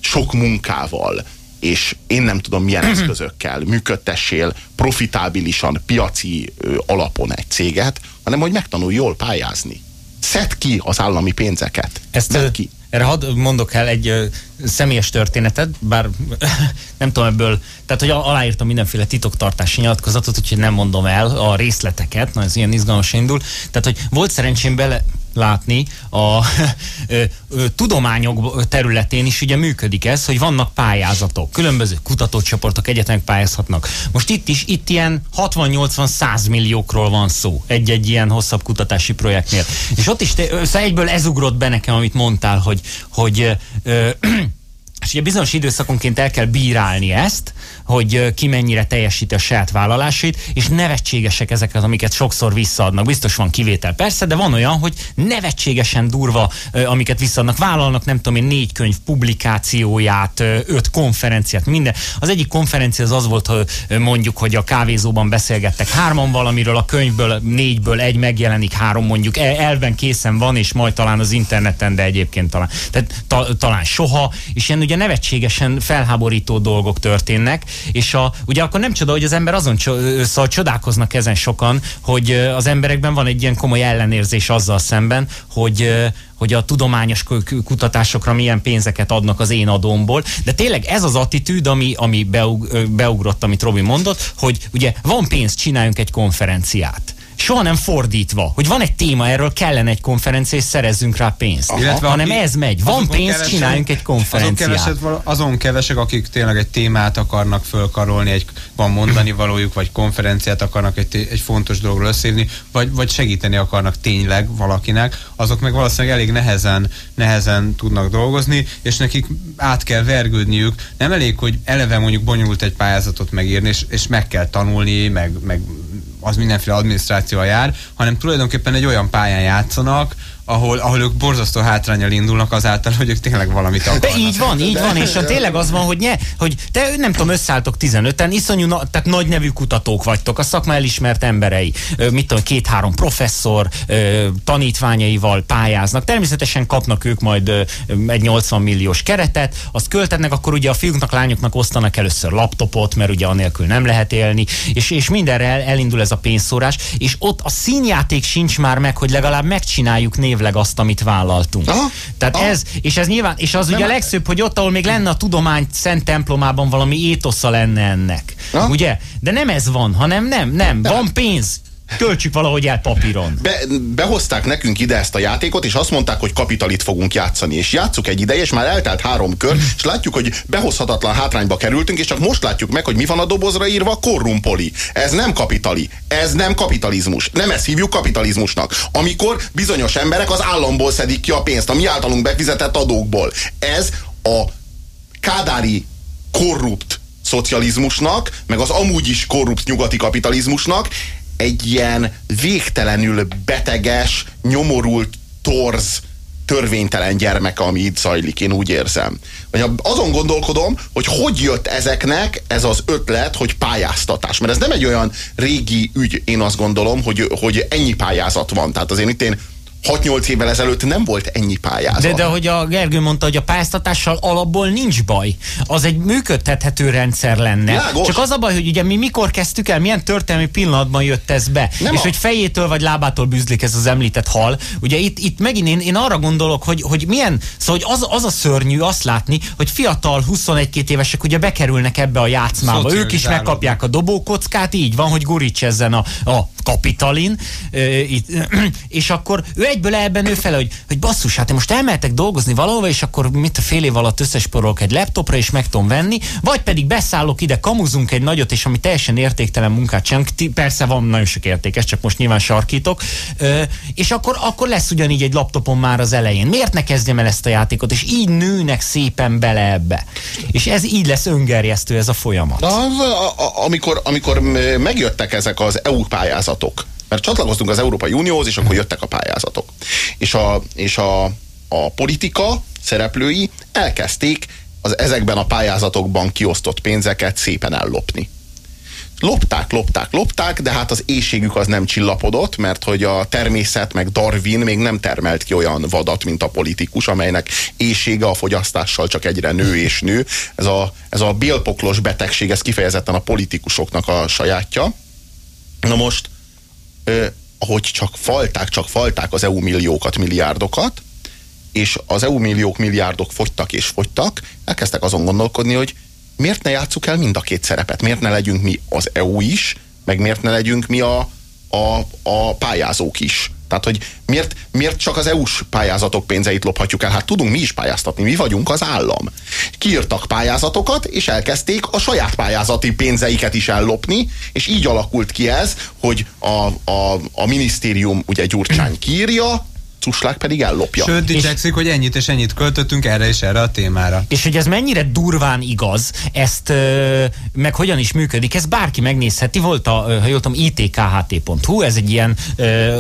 sok munkával, és én nem tudom milyen eszközökkel működtessél profitábilisan, piaci ö, alapon egy céget, hanem hogy megtanulj jól pályázni. Szed ki az állami pénzeket. Ezt ki. Erre hadd mondok el egy ö, személyes történetet, bár nem tudom ebből, tehát hogy aláírtam mindenféle titoktartási nyilatkozatot, úgyhogy nem mondom el a részleteket, na ez ilyen izgalmas indul. Tehát, hogy volt szerencsém bele, látni a ö, ö, tudományok területén is ugye működik ez, hogy vannak pályázatok, különböző kutatócsoportok, egyetemek pályázhatnak. Most itt is, itt ilyen 60-80-100 milliókról van szó egy-egy ilyen hosszabb kutatási projektnél. És ott is, te, szóval egyből ez ugrott be nekem, amit mondtál, hogy, hogy ö, és ugye bizonyos időszakonként el kell bírálni ezt, hogy ki mennyire teljesíti a saját vállalásait, és nevetségesek ezeket, amiket sokszor visszaadnak. Biztos van kivétel persze, de van olyan, hogy nevetségesen durva, amiket visszaadnak. Vállalnak, nem tudom én, négy könyv publikációját, öt konferenciát, minden. Az egyik konferencia az az volt, hogy mondjuk, hogy a kávézóban beszélgettek hárman valamiről, a könyvből négyből egy megjelenik, három mondjuk e, elven készen van, és majd talán az interneten, de egyébként talán, tehát ta, talán soha, és ilyen ugye nevetségesen felháborító dolgok történnek, és a, ugye akkor nem csoda, hogy az ember azon szóval csodálkoznak ezen sokan, hogy az emberekben van egy ilyen komoly ellenérzés azzal szemben, hogy hogy a tudományos kutatásokra milyen pénzeket adnak az én adómból, de tényleg ez az attitűd, ami, ami beug, beugrott, amit Robi mondott, hogy ugye van pénz, csináljunk egy konferenciát soha nem fordítva, hogy van egy téma, erről kellene egy konferencia, és szerezzünk rá pénzt. Illetve Illetve, hanem ez megy. Van pénz, kevesek- csináljunk egy Azon, konferenciát. keveset, val- azon kevesek, akik tényleg egy témát akarnak fölkarolni, egy, van mondani valójuk, vagy konferenciát akarnak egy, egy fontos dologról összívni, vagy, vagy segíteni akarnak tényleg valakinek, azok meg valószínűleg elég nehezen, nehezen tudnak dolgozni, és nekik át kell vergődniük. Nem elég, hogy eleve mondjuk bonyolult egy pályázatot megírni, és, és meg kell tanulni, meg, meg az mindenféle adminisztrációval jár, hanem tulajdonképpen egy olyan pályán játszanak, ahol, ahol ők borzasztó hátrányal indulnak azáltal, hogy ők tényleg valamit De akarnak. így van, így van, és a tényleg az van, hogy, nye, hogy te nem tudom, összeálltok 15-en, iszonyú, na, tehát nagy nevű kutatók vagytok, a szakma elismert emberei, mit tudom, két-három professzor, tanítványaival pályáznak. Természetesen kapnak ők majd egy 80 milliós keretet, azt költetnek, akkor ugye a fiúknak, lányoknak osztanak először laptopot, mert ugye anélkül nem lehet élni, és, és mindenre el, elindul ez a pénzszórás, és ott a színjáték sincs már meg, hogy legalább megcsináljuk névleg azt, amit vállaltunk. Aha. Tehát Aha. ez, és ez nyilván, és az ugye a legszebb, hogy ott, ahol még lenne a tudomány szent templomában valami étosza lenne ennek. Ha? Ugye? De nem ez van, hanem nem, nem. Van pénz. Költsük valahogy el papíron. Be, behozták nekünk ide ezt a játékot, és azt mondták, hogy kapitalit fogunk játszani. És játsszuk egy ideje, és már eltelt három kör, és látjuk, hogy behozhatatlan hátrányba kerültünk, és csak most látjuk meg, hogy mi van a dobozra írva, korrumpoli. Ez nem kapitali. Ez nem kapitalizmus. Nem ezt hívjuk kapitalizmusnak. Amikor bizonyos emberek az államból szedik ki a pénzt, a mi általunk befizetett adókból. Ez a kádári korrupt szocializmusnak, meg az amúgy is korrupt nyugati kapitalizmusnak egy ilyen végtelenül beteges, nyomorult, torz, törvénytelen gyermeke, ami itt zajlik, én úgy érzem. Vagy azon gondolkodom, hogy hogy jött ezeknek ez az ötlet, hogy pályáztatás. Mert ez nem egy olyan régi ügy, én azt gondolom, hogy, hogy ennyi pályázat van. Tehát azért itt én 6-8 évvel ezelőtt nem volt ennyi pályázat. De, de hogy a Gergő mondta, hogy a pályáztatással alapból nincs baj. Az egy működtethető rendszer lenne. Világos. Csak az a baj, hogy ugye mi mikor kezdtük el, milyen történelmi pillanatban jött ez be. Nem és a- hogy fejétől vagy lábától bűzlik ez az említett hal. Ugye itt, itt megint én, én arra gondolok, hogy, hogy milyen, szóval hogy az, az a szörnyű azt látni, hogy fiatal 21-2 évesek ugye bekerülnek ebbe a játszmába. Ők is megkapják a dobókockát, így van, hogy guricsezzen a, a kapitalin, ö, itt, és akkor ő egyből ebben ő fel, hogy, hogy basszus, hát én most elmehetek dolgozni valahova, és akkor mit a fél év alatt összesporolok egy laptopra, és meg tudom venni, vagy pedig beszállok ide, kamuzunk egy nagyot, és ami teljesen értéktelen munkát csinálunk, persze van nagyon sok értékes, csak most nyilván sarkítok, ö, és akkor, akkor lesz ugyanígy egy laptopon már az elején. Miért ne kezdjem el ezt a játékot? És így nőnek szépen bele ebbe. És ez így lesz öngerjesztő ez a folyamat. De az, a, a, amikor, amikor megjöttek ezek az EU pályázatok, mert csatlakoztunk az Európai Unióhoz, és akkor jöttek a pályázatok. És a, és a, a politika szereplői elkezdték az ezekben a pályázatokban kiosztott pénzeket szépen ellopni. Lopták, lopták, lopták, de hát az éjségük az nem csillapodott, mert hogy a természet meg Darwin még nem termelt ki olyan vadat, mint a politikus, amelynek éjsége a fogyasztással csak egyre nő és nő. Ez a, ez a bélpoklos betegség, ez kifejezetten a politikusoknak a sajátja. Na most, ö, ahogy csak falták, csak falták az EU milliókat, milliárdokat, és az EU milliók, milliárdok fogytak és fogytak, elkezdtek azon gondolkodni, hogy miért ne játsszuk el mind a két szerepet? Miért ne legyünk mi az EU is, meg miért ne legyünk mi a, a, a pályázók is? Tehát, hogy miért, miért csak az EU-s pályázatok pénzeit lophatjuk el? Hát tudunk mi is pályáztatni, mi vagyunk az állam. Kiírtak pályázatokat, és elkezdték a saját pályázati pénzeiket is ellopni, és így alakult ki ez, hogy a, a, a minisztérium ugye Gyurcsány kiírja, Cuslák pedig ellopja. Sőt, dicsekszik, hogy ennyit és ennyit költöttünk erre és erre a témára. És hogy ez mennyire durván igaz, ezt ö, meg hogyan is működik, ez bárki megnézheti. Volt a, ha jól tudom, itkht.hu, ez egy ilyen ö,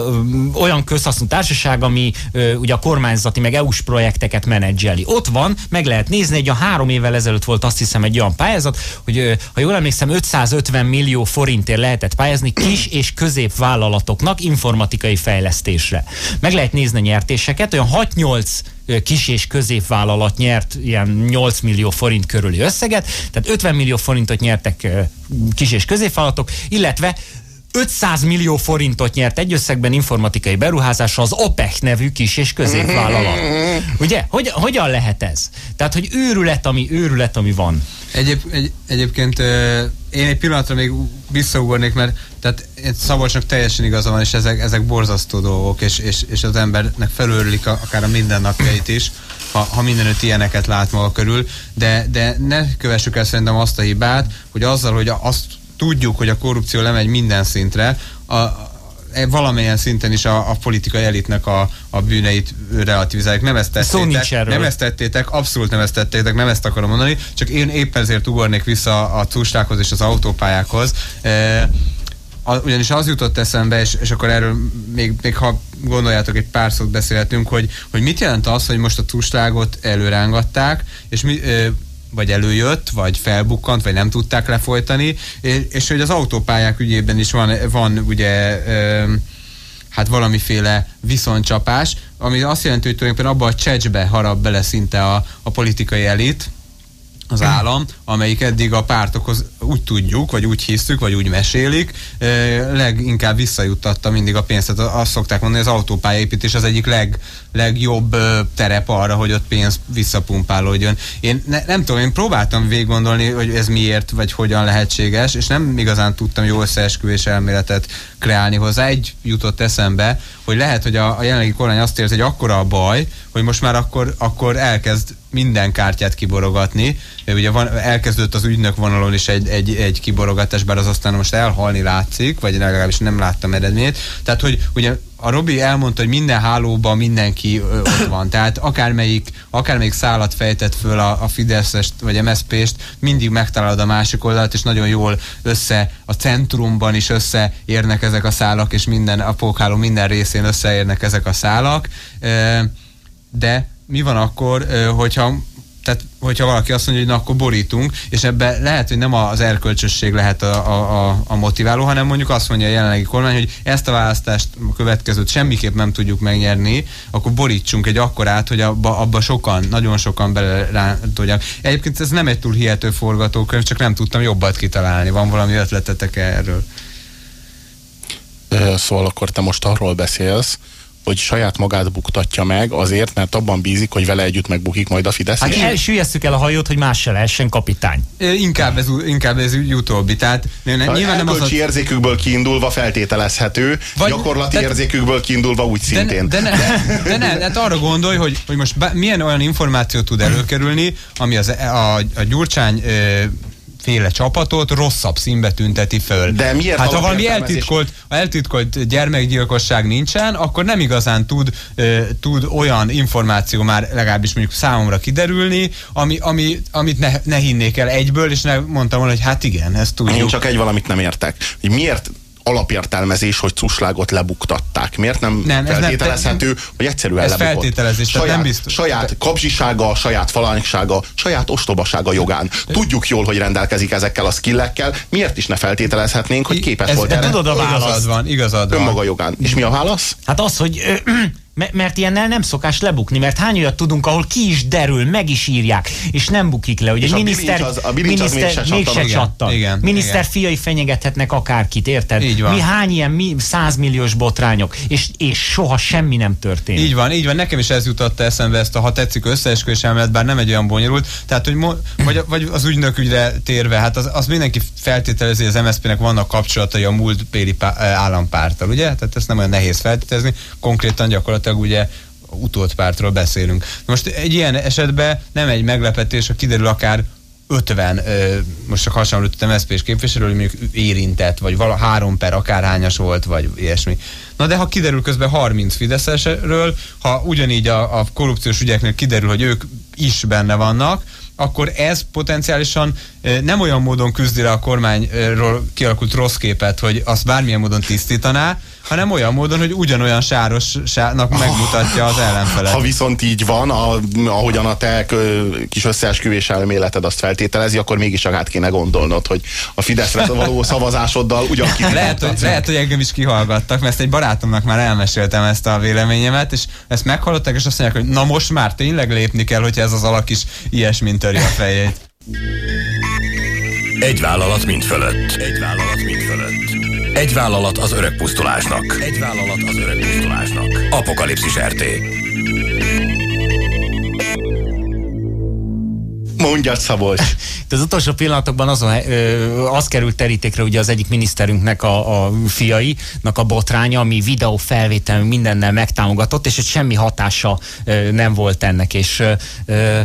olyan közhasznú társaság, ami ö, ugye a kormányzati meg EU-s projekteket menedzseli. Ott van, meg lehet nézni, egy a három évvel ezelőtt volt azt hiszem egy olyan pályázat, hogy ö, ha jól emlékszem, 550 millió forintért lehetett pályázni kis és középvállalatoknak informatikai fejlesztésre. Meg lehet nézni a nyertéseket, olyan 6-8 ö, kis és középvállalat nyert ilyen 8 millió forint körüli összeget, tehát 50 millió forintot nyertek kis és középvállalatok, illetve 500 millió forintot nyert egy összegben informatikai beruházásra az OPEC nevű kis és középvállalat. Ugye? Hogy, hogyan lehet ez? Tehát, hogy őrület, ami őrület, ami van. Egyéb, egy, egyébként én egy pillanatra még visszaugornék, mert Tehát Szabolcsnak teljesen igaza van, és ezek, ezek borzasztó dolgok, és, és, és az embernek felőrlik a, akár a mindennapjait is, ha, ha mindenütt ilyeneket lát maga körül, de, de ne kövessük el szerintem azt a hibát, hogy azzal, hogy azt tudjuk, hogy a korrupció lemegy minden szintre, a, valamilyen szinten is a, a politikai elitnek a, a bűneit relativizálják. Nem ezt tettétek, nem ezt tettétek, abszolút nem ezt tettétek, nem ezt akarom mondani, csak én éppen ezért ugornék vissza a custákhoz és az autópályákhoz. E, a, ugyanis az jutott eszembe, és, és akkor erről még, még ha gondoljátok, egy pár szót beszélhetünk, hogy, hogy mit jelent az, hogy most a custágot előrángatták, és mi, e, vagy előjött, vagy felbukkant, vagy nem tudták lefolytani, és, és hogy az autópályák ügyében is van, van ugye ö, hát valamiféle viszontcsapás, ami azt jelenti, hogy tulajdonképpen abba a csecsbe harap bele szinte a, a politikai elit, az állam, amelyik eddig a pártokhoz úgy tudjuk, vagy úgy hiszük, vagy úgy mesélik, leginkább visszajuttatta mindig a pénzt. Tehát azt szokták mondani, hogy az autópályaépítés az egyik leg, legjobb terep arra, hogy ott pénz visszapumpálódjon. Én ne, nem tudom, én próbáltam végig gondolni, hogy ez miért, vagy hogyan lehetséges, és nem igazán tudtam jó összeesküvés elméletet kreálni hozzá. Egy jutott eszembe, hogy lehet, hogy a, a jelenlegi kormány azt érzi, hogy akkora a baj, hogy most már akkor, akkor elkezd minden kártyát kiborogatni. Ugye van, elkezdődött az ügynök vonalon is egy, egy, egy kiborogatás, bár az aztán most elhalni látszik, vagy legalábbis nem láttam eredményét. Tehát, hogy ugye a Robi elmondta, hogy minden hálóban mindenki ott van. Tehát akármelyik, akármelyik szállat fejtett föl a, a Fideszest vagy MSZP-st, mindig megtalálod a másik oldalt, és nagyon jól össze, a centrumban is összeérnek ezek a szálak, és minden, a pókháló minden részén összeérnek ezek a szálak. De mi van akkor, hogyha tehát, hogyha valaki azt mondja, hogy na, akkor borítunk, és ebben lehet, hogy nem az erkölcsösség lehet a, a, a motiváló, hanem mondjuk azt mondja a jelenlegi kormány, hogy ezt a választást, a következőt semmiképp nem tudjuk megnyerni, akkor borítsunk egy akkorát, hogy abba, abba sokan, nagyon sokan bele tudják. Egyébként ez nem egy túl hihető forgatókönyv, csak nem tudtam jobbat kitalálni. Van valami ötletetek erről? Szóval akkor te most arról beszélsz, hogy saját magát buktatja meg azért, mert abban bízik, hogy vele együtt megbukik majd a Fidesz. Hát elsüllyesztük el a hajót, hogy más se lehessen kapitány. Inkább ez, inkább ez utóbbi. Tehát ne, ne, nyilván nem az a... érzékükből kiindulva feltételezhető, vagy, gyakorlati tehát, érzékükből kiindulva úgy szintén. De, de, ne, de ne, hát arra gondolj, hogy, hogy most bá, milyen olyan információ tud előkerülni, ami az, a, a Gyurcsány féle csapatot rosszabb színbe tünteti föl. De miért? Hát ha valami eltitkolt, eltitkolt gyermekgyilkosság nincsen, akkor nem igazán tud, uh, tud olyan információ már legalábbis mondjuk számomra kiderülni, ami, ami, amit ne, ne hinnék el egyből, és ne mondtam volna, hogy hát igen, ezt tudjuk. Én csak egy valamit nem értek. Hogy miért alapértelmezés, hogy cuslágot lebuktatták. Miért nem, nem feltételezhető, nem, hogy egyszerűen ez lebukott? feltételezés, saját, nem biztos. Saját kapzsisága, saját falánysága, saját ostobasága jogán. Tudjuk jól, hogy rendelkezik ezekkel a skillekkel, miért is ne feltételezhetnénk, hogy képes ez, volt erre? Tudod a választ. Igazad van, igazad van. Önmaga jogán. És mi a válasz? Hát az, hogy mert ilyennel nem szokás lebukni, mert hány olyat tudunk, ahol ki is derül, meg is írják, és nem bukik le. Ugye a miniszter, az, a miniszter az mégse csattan. Igen, miniszter igen. fiai fenyegethetnek akárkit, érted? Így van. Mi hány ilyen mi, százmilliós botrányok, és, és soha semmi nem történik. Így van, így van. Nekem is ez jutott eszembe ezt a, ha tetszik, összeesküvés elmélet, bár nem egy olyan bonyolult. Tehát, hogy mo, vagy, vagy az ügynök ügyre térve, hát az, az mindenki feltételezi, hogy az MSZP-nek vannak kapcsolatai a múlt péli állampárttal, ugye? Tehát ezt nem olyan nehéz feltételezni. Konkrétan gyakorlatilag ugye utolt pártról beszélünk. Most egy ilyen esetben nem egy meglepetés, ha kiderül akár 50, most csak hasonlítottam MSZP-s képviselő, hogy mondjuk érintett, vagy vala három per akárhányas volt, vagy ilyesmi. Na de ha kiderül közben 30 Fideszesről, ha ugyanígy a, a korrupciós ügyeknél kiderül, hogy ők is benne vannak, akkor ez potenciálisan nem olyan módon küzdi le a kormányról kialakult rossz képet, hogy azt bármilyen módon tisztítaná, hanem olyan módon, hogy ugyanolyan sárosnak megmutatja az ellenfelet. Ha viszont így van, a, ahogyan a te kis összeesküvés elméleted azt feltételezi, akkor mégis csak át kéne gondolnod, hogy a Fideszre való szavazásoddal ugyan ki lehet, hogy, lehet, hogy engem is kihallgattak, mert ezt egy barátomnak már elmeséltem ezt a véleményemet, és ezt meghallották, és azt mondják, hogy na most már tényleg lépni kell, hogyha ez az alak is ilyesmint töri a fejét. Egy vállalat mind fölött. Egy vállalat mind fölött. Egy vállalat az öreg pusztulásnak. Egy vállalat az öreg pusztulásnak. Apokalipszis RT. Mondjad Szabolcs. De az utolsó pillanatokban azon, ö, az került terítékre ugye az egyik miniszterünknek a, a fiainak a botránya, ami videó felvétel mindennel megtámogatott, és egy semmi hatása ö, nem volt ennek, és ö,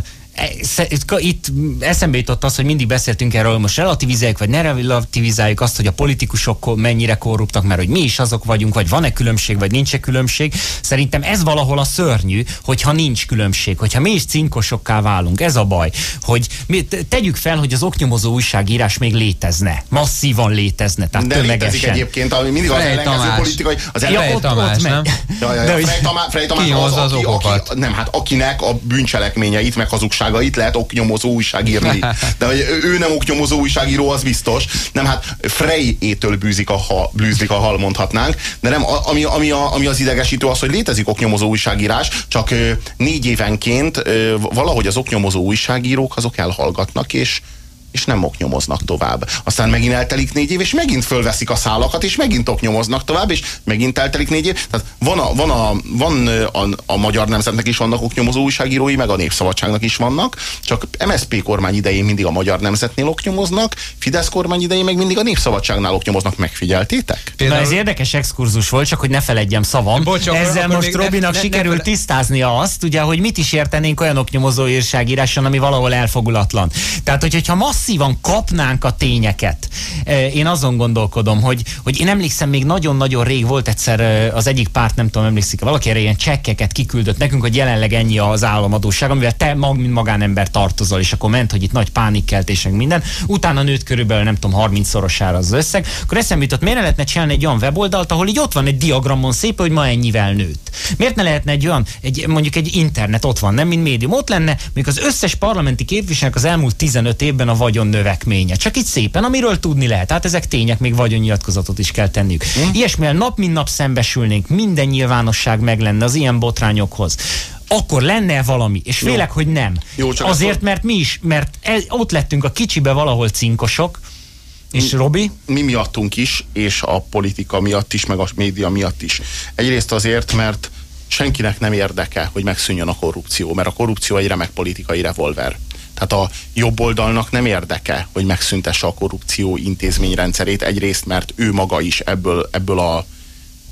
itt eszembe jutott az, hogy mindig beszéltünk erről, most relativizáljuk, vagy ne relativizáljuk azt, hogy a politikusok mennyire korruptak, mert hogy mi is azok vagyunk, vagy van-e különbség, vagy nincs-e különbség. Szerintem ez valahol a szörnyű, hogyha nincs különbség, hogyha mi is cinkosokká válunk. Ez a baj, hogy mi, tegyük fel, hogy az oknyomozó újságírás még létezne, masszívan létezne, tehát De tömegesen. létezik egyébként, ami mindig az Frey ellenkező Tamás. politikai, az Ja, ott, Tamás, ott nem? Ja, ja, De ja. hogy- Frey Tamás, Frey Tamás Kihozza az aki, okokat. Aki, nem, hát akinek a bűncselekményeit, meg hazugságait lehet oknyomozó újságírni. De hogy ő- nem oknyomozó újságíró, az biztos. Nem, hát Frey-étől bűzik a, ha, bűzik a hal, mondhatnánk. De nem, ami, ami, a, ami az idegesítő az, hogy létezik oknyomozó újságírás, csak négy évenként valahogy az oknyomozó újságírók azok elhallgatnak, és és nem oknyomoznak tovább. Aztán megint eltelik négy év, és megint fölveszik a szálakat, és megint oknyomoznak tovább, és megint eltelik négy év. Tehát van a, van a, van a, a magyar nemzetnek is vannak oknyomozó újságírói, meg a népszabadságnak is vannak, csak MSZP kormány idején mindig a magyar nemzetnél oknyomoznak, Fidesz kormány idején meg mindig a népszabadságnál oknyomoznak. Megfigyeltétek? Na ez érdekes exkurzus volt, csak hogy ne feledjem szavam. Bocs, Ezzel most még ne- Robinak ne- ne tisztáznia azt, ugye, hogy mit is értenénk olyan oknyomozó írságíráson, ami valahol elfogulatlan. Tehát, hogy, hogyha masszívan kapnánk a tényeket, eh, én azon gondolkodom, hogy, hogy én emlékszem, még nagyon-nagyon rég volt egyszer eh, az egyik párt, nem tudom, emlékszik valaki erre ilyen csekkeket kiküldött nekünk, hogy jelenleg ennyi az államadóság, amivel te mag, mint magánember tartozol, és akkor ment, hogy itt nagy pánikkeltés, meg minden. Utána nőtt körülbelül, nem tudom, 30-szorosára az összeg. Akkor eszembe jutott, miért ne lehetne csinálni egy olyan weboldalt, ahol így ott van egy diagramon szép, hogy ma ennyivel nőtt. Miért ne lehetne egy olyan, egy, mondjuk egy internet ott van, nem mint médium, ott lenne, mondjuk az összes parlamenti képviselőnek az elmúlt 15 évben a vagyon növekménye. Csak itt szépen, amiről tudni lehet. Hát ezek tények, még vagyonnyilatkozatot is kell tenniük. Hm? Ilyesmivel nap mint nap szembesülnénk, minden nyilvánosság meg lenne az ilyen botrányokhoz akkor lenne valami, és félek, hogy nem. Jó, csak Azért, ezt- mert mi is, mert el, ott lettünk a kicsibe valahol cinkosok, és Robi? mi miattunk is, és a politika miatt is, meg a média miatt is. Egyrészt azért, mert senkinek nem érdeke, hogy megszűnjön a korrupció, mert a korrupció egy remek politikai revolver. Tehát a jobb oldalnak nem érdeke, hogy megszüntesse a korrupció intézményrendszerét, egyrészt, mert ő maga is ebből, ebből a,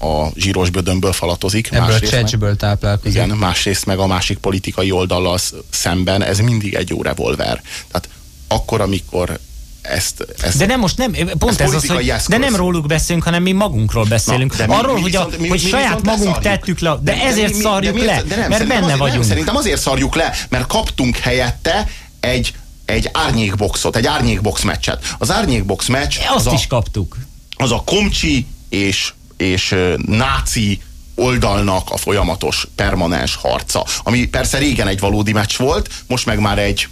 a zsíros bödönből falatozik. Ebből a csecsből táplálkozik. igen, másrészt meg a másik politikai oldallal sz- szemben ez mindig egy jó revolver. Tehát akkor, amikor ezt, ezt De nem most nem, pont ez, az, politikai hogy eszköz. de nem róluk beszélünk, hanem mi magunkról beszélünk. Na, de mi- Arról, mi hogy, a, viszont- mi- hogy mi saját viszont magunk leszarjuk. tettük le, de, ezért mi- mi- szarjuk miért- le, de nem, mert benne azért, vagyunk. Nem, szerintem azért szarjuk le, mert kaptunk helyette egy, egy árnyékboxot, egy árnyékbox meccset. Az árnyékbox meccs Azt az is a, kaptuk. az a komcsi és, és náci oldalnak a folyamatos, permanens harca. Ami persze régen egy valódi meccs volt, most meg már egy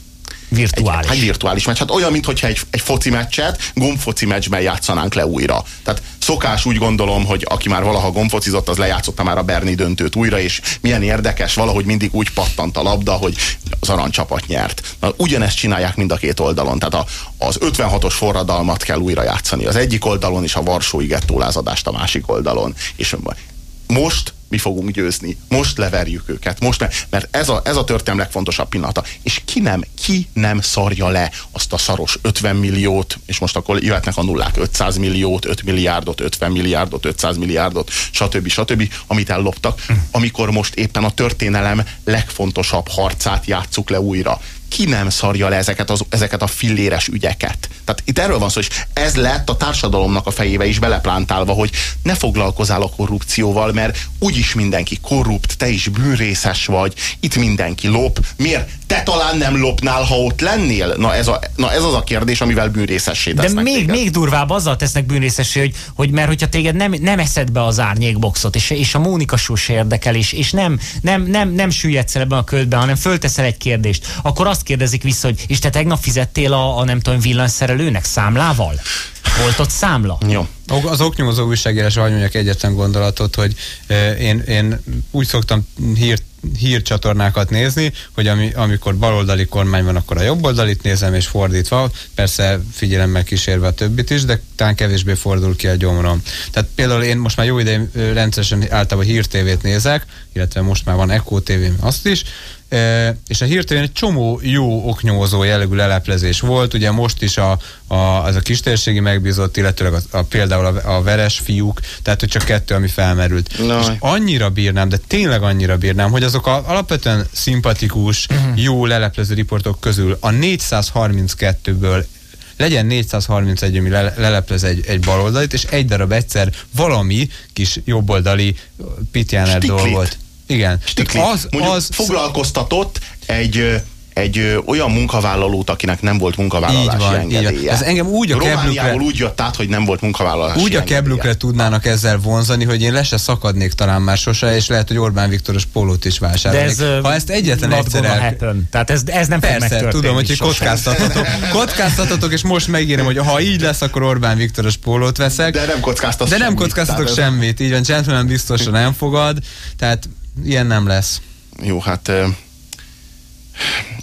Virtuális. Egy, egy virtuális meccs. Hát olyan, mintha egy, egy foci meccset gombfoci meccsben játszanánk le újra. Tehát szokás úgy gondolom, hogy aki már valaha gombfocizott, az lejátszotta már a Berni döntőt újra, és milyen érdekes, valahogy mindig úgy pattant a labda, hogy az aranycsapat nyert. Na, ugyanezt csinálják mind a két oldalon. Tehát a, az 56-os forradalmat kell újra játszani. Az egyik oldalon, és a Varsói gettólázadást a másik oldalon. És most mi fogunk győzni. Most leverjük őket. Most ne, mert ez a, ez a történelem legfontosabb pillanata. És ki nem, ki nem szarja le azt a szaros 50 milliót, és most akkor jöhetnek a nullák, 500 milliót, 5 milliárdot, 50 milliárdot, 500 milliárdot, stb. stb., amit elloptak, amikor most éppen a történelem legfontosabb harcát játsszuk le újra. Ki nem szarja le ezeket, az, ezeket a filléres ügyeket? Tehát itt erről van szó, és ez lett a társadalomnak a fejébe is beleplántálva, hogy ne foglalkozál a korrupcióval, mert úgyis mindenki korrupt, te is bűnrészes vagy, itt mindenki lop. Miért? Te talán nem lopnál, ha ott lennél? Na ez, a, na ez az a kérdés, amivel bűnrészessé De tesznek még, téged. még durvább azzal tesznek bűnrészesé, hogy, hogy mert hogyha téged nem, nem eszed be az árnyékboxot, és, és a Mónika se érdekel, és, és nem, nem, nem, nem süllyedsz el ebben a ködbe, hanem fölteszel egy kérdést, akkor azt kérdezik vissza, hogy és te tegnap fizettél a, a nem tudom, villanyszerelőnek számlával? Volt ott számla? Jó. Az oknyomozó újságírás, mondjak egyetlen gondolatot, hogy eh, én, én úgy szoktam hír, hírcsatornákat nézni, hogy ami, amikor baloldali kormány van, akkor a jobboldalit nézem, és fordítva, persze figyelemmel kísérve a többit is, de talán kevésbé fordul ki a gyomrom. Tehát például én most már jó ideje ö, rendszeresen általában hírtévét nézek, illetve most már van Echo TV, azt is, E, és a hirtelen egy csomó jó oknyomozó jellegű leleplezés volt, ugye most is a, a, az a kistérségi megbízott, illetőleg a, a, például a, a veres fiúk, tehát hogy csak kettő, ami felmerült. No. És annyira bírnám, de tényleg annyira bírnám, hogy azok a alapvetően szimpatikus, jó leleplező riportok közül a 432-ből legyen 431, ami le, leleplez egy, egy baloldalit, és egy darab egyszer valami kis jobboldali Pitjáner dolgot. Igen. Stikli, Az, mondjuk az, foglalkoztatott egy egy ö, olyan munkavállalót, akinek nem volt munkavállalási Így van, így van. engedélye. Ez engem úgy a keblükre- úgy jött át, hogy nem volt munkavállalási úgy a engedélye. keblükre tudnának ezzel vonzani, hogy én le se szakadnék talán már sose, és lehet, hogy Orbán Viktoros pólót is De vásárolnék. ez ha ezt egyetlen egyszer el... Tehát ez, ez nem Persze, tudom, hogy sosem. kockáztathatok. Kockáztathatok, és most megírom, hogy ha így lesz, akkor Orbán Viktoros pólót veszek. De nem kockáztatsz De nem semmit, kockáztatok ez- semmit. Így van, gentleman biztosan nem fogad. Tehát ilyen nem lesz. Jó, hát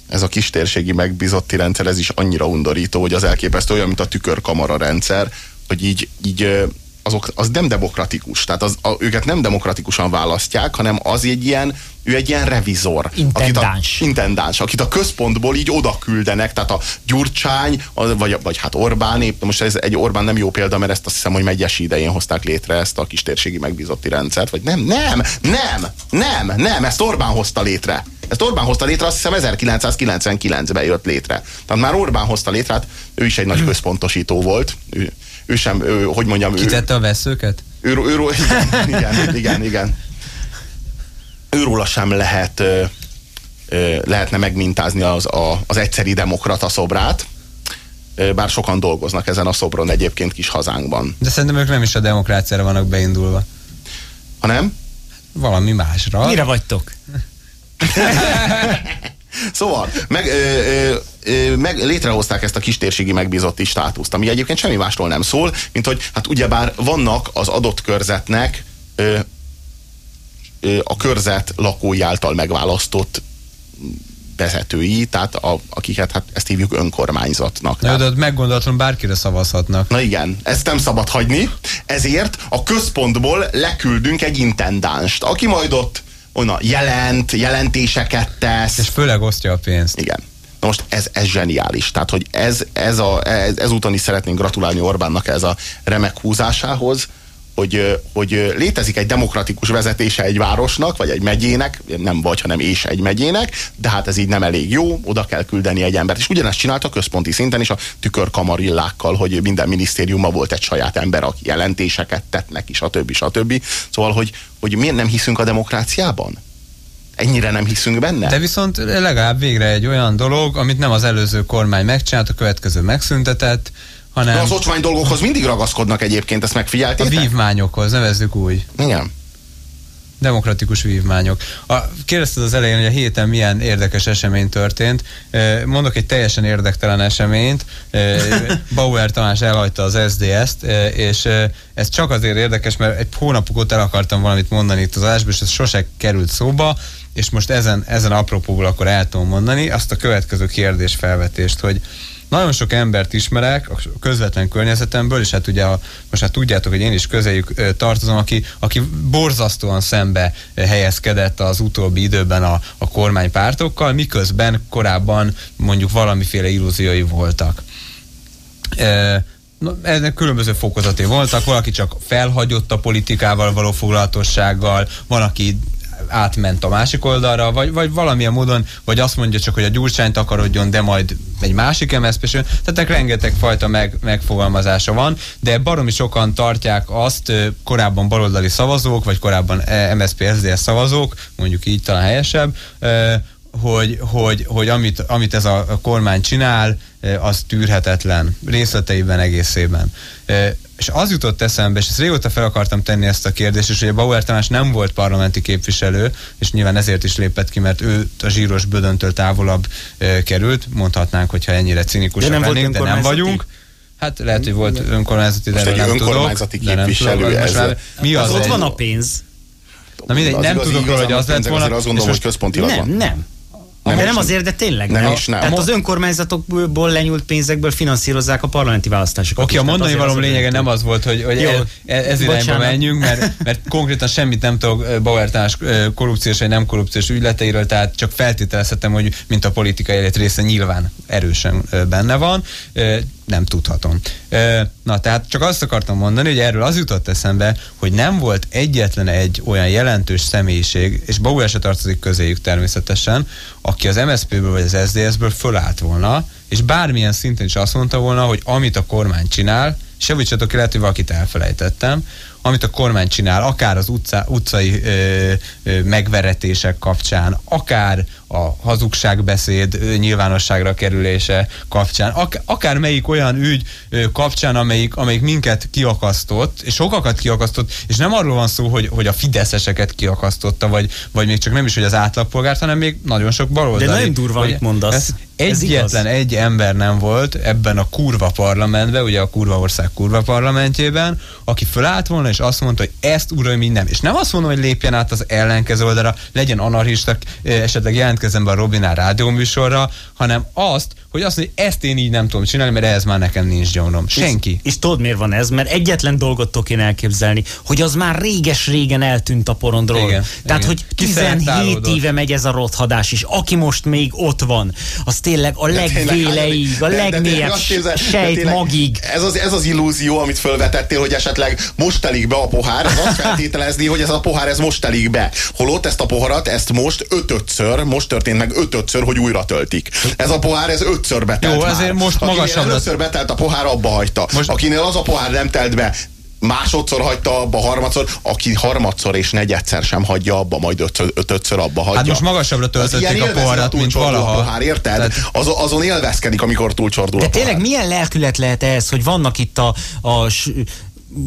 ez a kistérségi megbízotti rendszer, ez is annyira undorító, hogy az elképesztő olyan, mint a tükörkamara rendszer, hogy így, így azok, az nem demokratikus, tehát az, a, őket nem demokratikusan választják, hanem az egy ilyen, ő egy ilyen revizor. Intendáns. Akit a, intendáns, akit a központból így oda küldenek, tehát a Gyurcsány, az, vagy, vagy hát Orbán, épp most ez egy Orbán nem jó példa, mert ezt azt hiszem, hogy Megyesi idején hozták létre ezt a kistérségi megbízotti rendszert, vagy nem, nem, nem, nem, nem, ezt Orbán hozta létre. Ezt Orbán hozta létre, azt hiszem 1999-ben jött létre. Tehát már Orbán hozta létre, hát ő is egy nagy központosító volt. Ő, ő sem, ő, hogy mondjam, ő, Kitette a veszőket? ő, ő, ő, igen, igen, igen, igen. Őróla sem lehet, ö, ö, lehetne megmintázni az, a, az egyszeri demokrata szobrát, bár sokan dolgoznak ezen a szobron egyébként kis hazánkban. De szerintem ők nem is a demokráciára vannak beindulva. Hanem? Valami másra. Mire vagytok? Szóval, meg, ö, ö, ö, meg létrehozták ezt a kistérségi megbízotti státuszt, ami egyébként semmi másról nem szól, mint hogy hát ugyebár vannak az adott körzetnek ö, ö, a körzet lakói által megválasztott vezetői, tehát a, akiket hát ezt hívjuk önkormányzatnak. Na, de meggondolatlan bárkire szavazhatnak. Na igen, ezt nem szabad hagyni, ezért a központból leküldünk egy intendánst, aki majd ott ona jelent, jelentéseket tesz. És főleg osztja a pénzt. Igen. Na most ez, ez zseniális. Tehát, hogy ez, ez a, ez, ezúton is szeretnénk gratulálni Orbánnak ez a remek húzásához, hogy, hogy létezik egy demokratikus vezetése egy városnak, vagy egy megyének, nem vagy, hanem és egy megyének, de hát ez így nem elég jó, oda kell küldeni egy embert. És ugyanezt csinálta központi szinten is a tükörkamarillákkal, hogy minden minisztériumban volt egy saját ember, aki jelentéseket tett neki, stb. stb. Szóval, hogy, hogy miért nem hiszünk a demokráciában? Ennyire nem hiszünk benne? De viszont legalább végre egy olyan dolog, amit nem az előző kormány megcsinált, a következő megszüntetett, hanem De az ocsmány dolgokhoz mindig ragaszkodnak egyébként, ezt a megfigyeltétek? vívmányokhoz, nevezzük úgy. Igen. Demokratikus vívmányok. A, kérdezted az elején, hogy a héten milyen érdekes esemény történt. Mondok egy teljesen érdektelen eseményt. Bauer Tamás elhagyta az eh, és ez csak azért érdekes, mert egy hónapok óta el akartam valamit mondani itt az adásban, és ez sose került szóba, és most ezen, ezen apropóból akkor el tudom mondani azt a következő kérdés felvetést, hogy nagyon sok embert ismerek a közvetlen környezetemből, és hát ugye a, most hát tudjátok, hogy én is közéjük tartozom, aki, aki borzasztóan szembe helyezkedett az utóbbi időben a, a kormánypártokkal, miközben korábban mondjuk valamiféle illúziói voltak. E, No, ennek különböző fokozaté voltak, valaki csak felhagyott a politikával való foglalatossággal, van, aki átment a másik oldalra, vagy, vagy valamilyen módon, vagy azt mondja csak, hogy a gyurcsányt akarodjon, de majd egy másik mszp -sön. Tehát rengeteg fajta meg, megfogalmazása van, de baromi sokan tartják azt korábban baloldali szavazók, vagy korábban MSZP-SZDSZ szavazók, mondjuk így talán helyesebb, hogy, hogy, hogy amit, amit ez a, kormány csinál, eh, az tűrhetetlen részleteiben, egészében. Eh, És az jutott eszembe, és ezt régóta fel akartam tenni ezt a kérdést, és ugye Bauer Tamás nem volt parlamenti képviselő, és nyilván ezért is lépett ki, mert ő a zsíros bödöntől távolabb eh, került, mondhatnánk, hogyha ennyire cinikusak De nem lennénk, de nem vagyunk. Hát lehet, hogy volt önkormányzati, de nem tudok. önkormányzati de nem képviselő, tudok, Mi Az az? ott van a pénz. Na mindegy, nem tudok róla, hogy az lett volna. azt és gondolom, hogy központilag Nem, van. nem. A de nem azért, de tényleg Nem is, nem. Tehát az önkormányzatokból lenyúlt pénzekből finanszírozzák a parlamenti választásokat. Oké, is. a mondani a lényege nem az volt, hogy, hogy Jó, ez, ez irányba bocsánat. menjünk, mert, mert konkrétan semmit nem tudok Bauer Tamás korrupciós vagy nem korrupciós ügyleteiről, tehát csak feltételezhetem, hogy mint a politikai élet része nyilván erősen benne van, nem tudhatom. Na, tehát csak azt akartam mondani, hogy erről az jutott eszembe, hogy nem volt egyetlen egy olyan jelentős személyiség, és Bauer se tartozik közéjük természetesen, aki az MSZP-ből vagy az SDS-ből fölállt volna, és bármilyen szinten is azt mondta volna, hogy amit a kormány csinál, és javítsatok ki, lehet, hogy valakit elfelejtettem, amit a kormány csinál, akár az utca, utcai ö, ö, megveretések kapcsán, akár a hazugságbeszéd ö, nyilvánosságra kerülése kapcsán, ak- akár melyik olyan ügy ö, kapcsán, amelyik, amelyik minket kiakasztott, és sokakat kiakasztott, és nem arról van szó, hogy, hogy a fideszeseket kiakasztotta, vagy, vagy még csak nem is, hogy az átlagpolgárt, hanem még nagyon sok baloldali. De nagyon durva, amit mondasz. ez Egyetlen egy ember nem volt ebben a kurva parlamentben, ugye a kurva ország kurva parlamentjében, aki fölállt volna, és azt mondta, hogy ezt uraim így nem. És nem azt mondom, hogy lépjen át az ellenkező oldalra, legyen anarchista, eh, esetleg jelentkezzen be a Robinál rádióműsorra, hanem azt, hogy azt mondja, hogy ezt én így nem tudom csinálni, mert ez már nekem nincs gyomrom. Senki. És, és tudod miért van ez? Mert egyetlen dolgot tudok én elképzelni, hogy az már réges-régen eltűnt a porondról. Igen, Tehát, igen. hogy Kiszelektálódott. 17 éve megy ez a rothadás, és aki most még ott van, az tényleg a legvéleig, a legmélyebb sejt magig. Ez az, ez az illúzió, amit felvetettél, hogy esetleg most telik be a pohár, ez azt feltételezni, hogy ez a pohár ez most telik be. Holott ezt a poharat, ezt most ötötször, most történt meg ötötször, hogy újra töltik. Ez a pohár, ez ötször betelt Jó, már. azért most Akinél magasabbra- először betelt a pohár, abba hagyta. Most-. Akinél az a pohár nem telt be, másodszor hagyta abba, harmadszor, aki harmadszor és negyedszer sem hagyja abba, majd ötször, ötötször abba hagyja. Hát most magasabbra töltötték a poharat, mint valaha. Pohár, érted? Tehát- Az, azon élvezkedik, amikor túlcsordul De a tényleg milyen lelkület lehet ez, hogy vannak itt a, a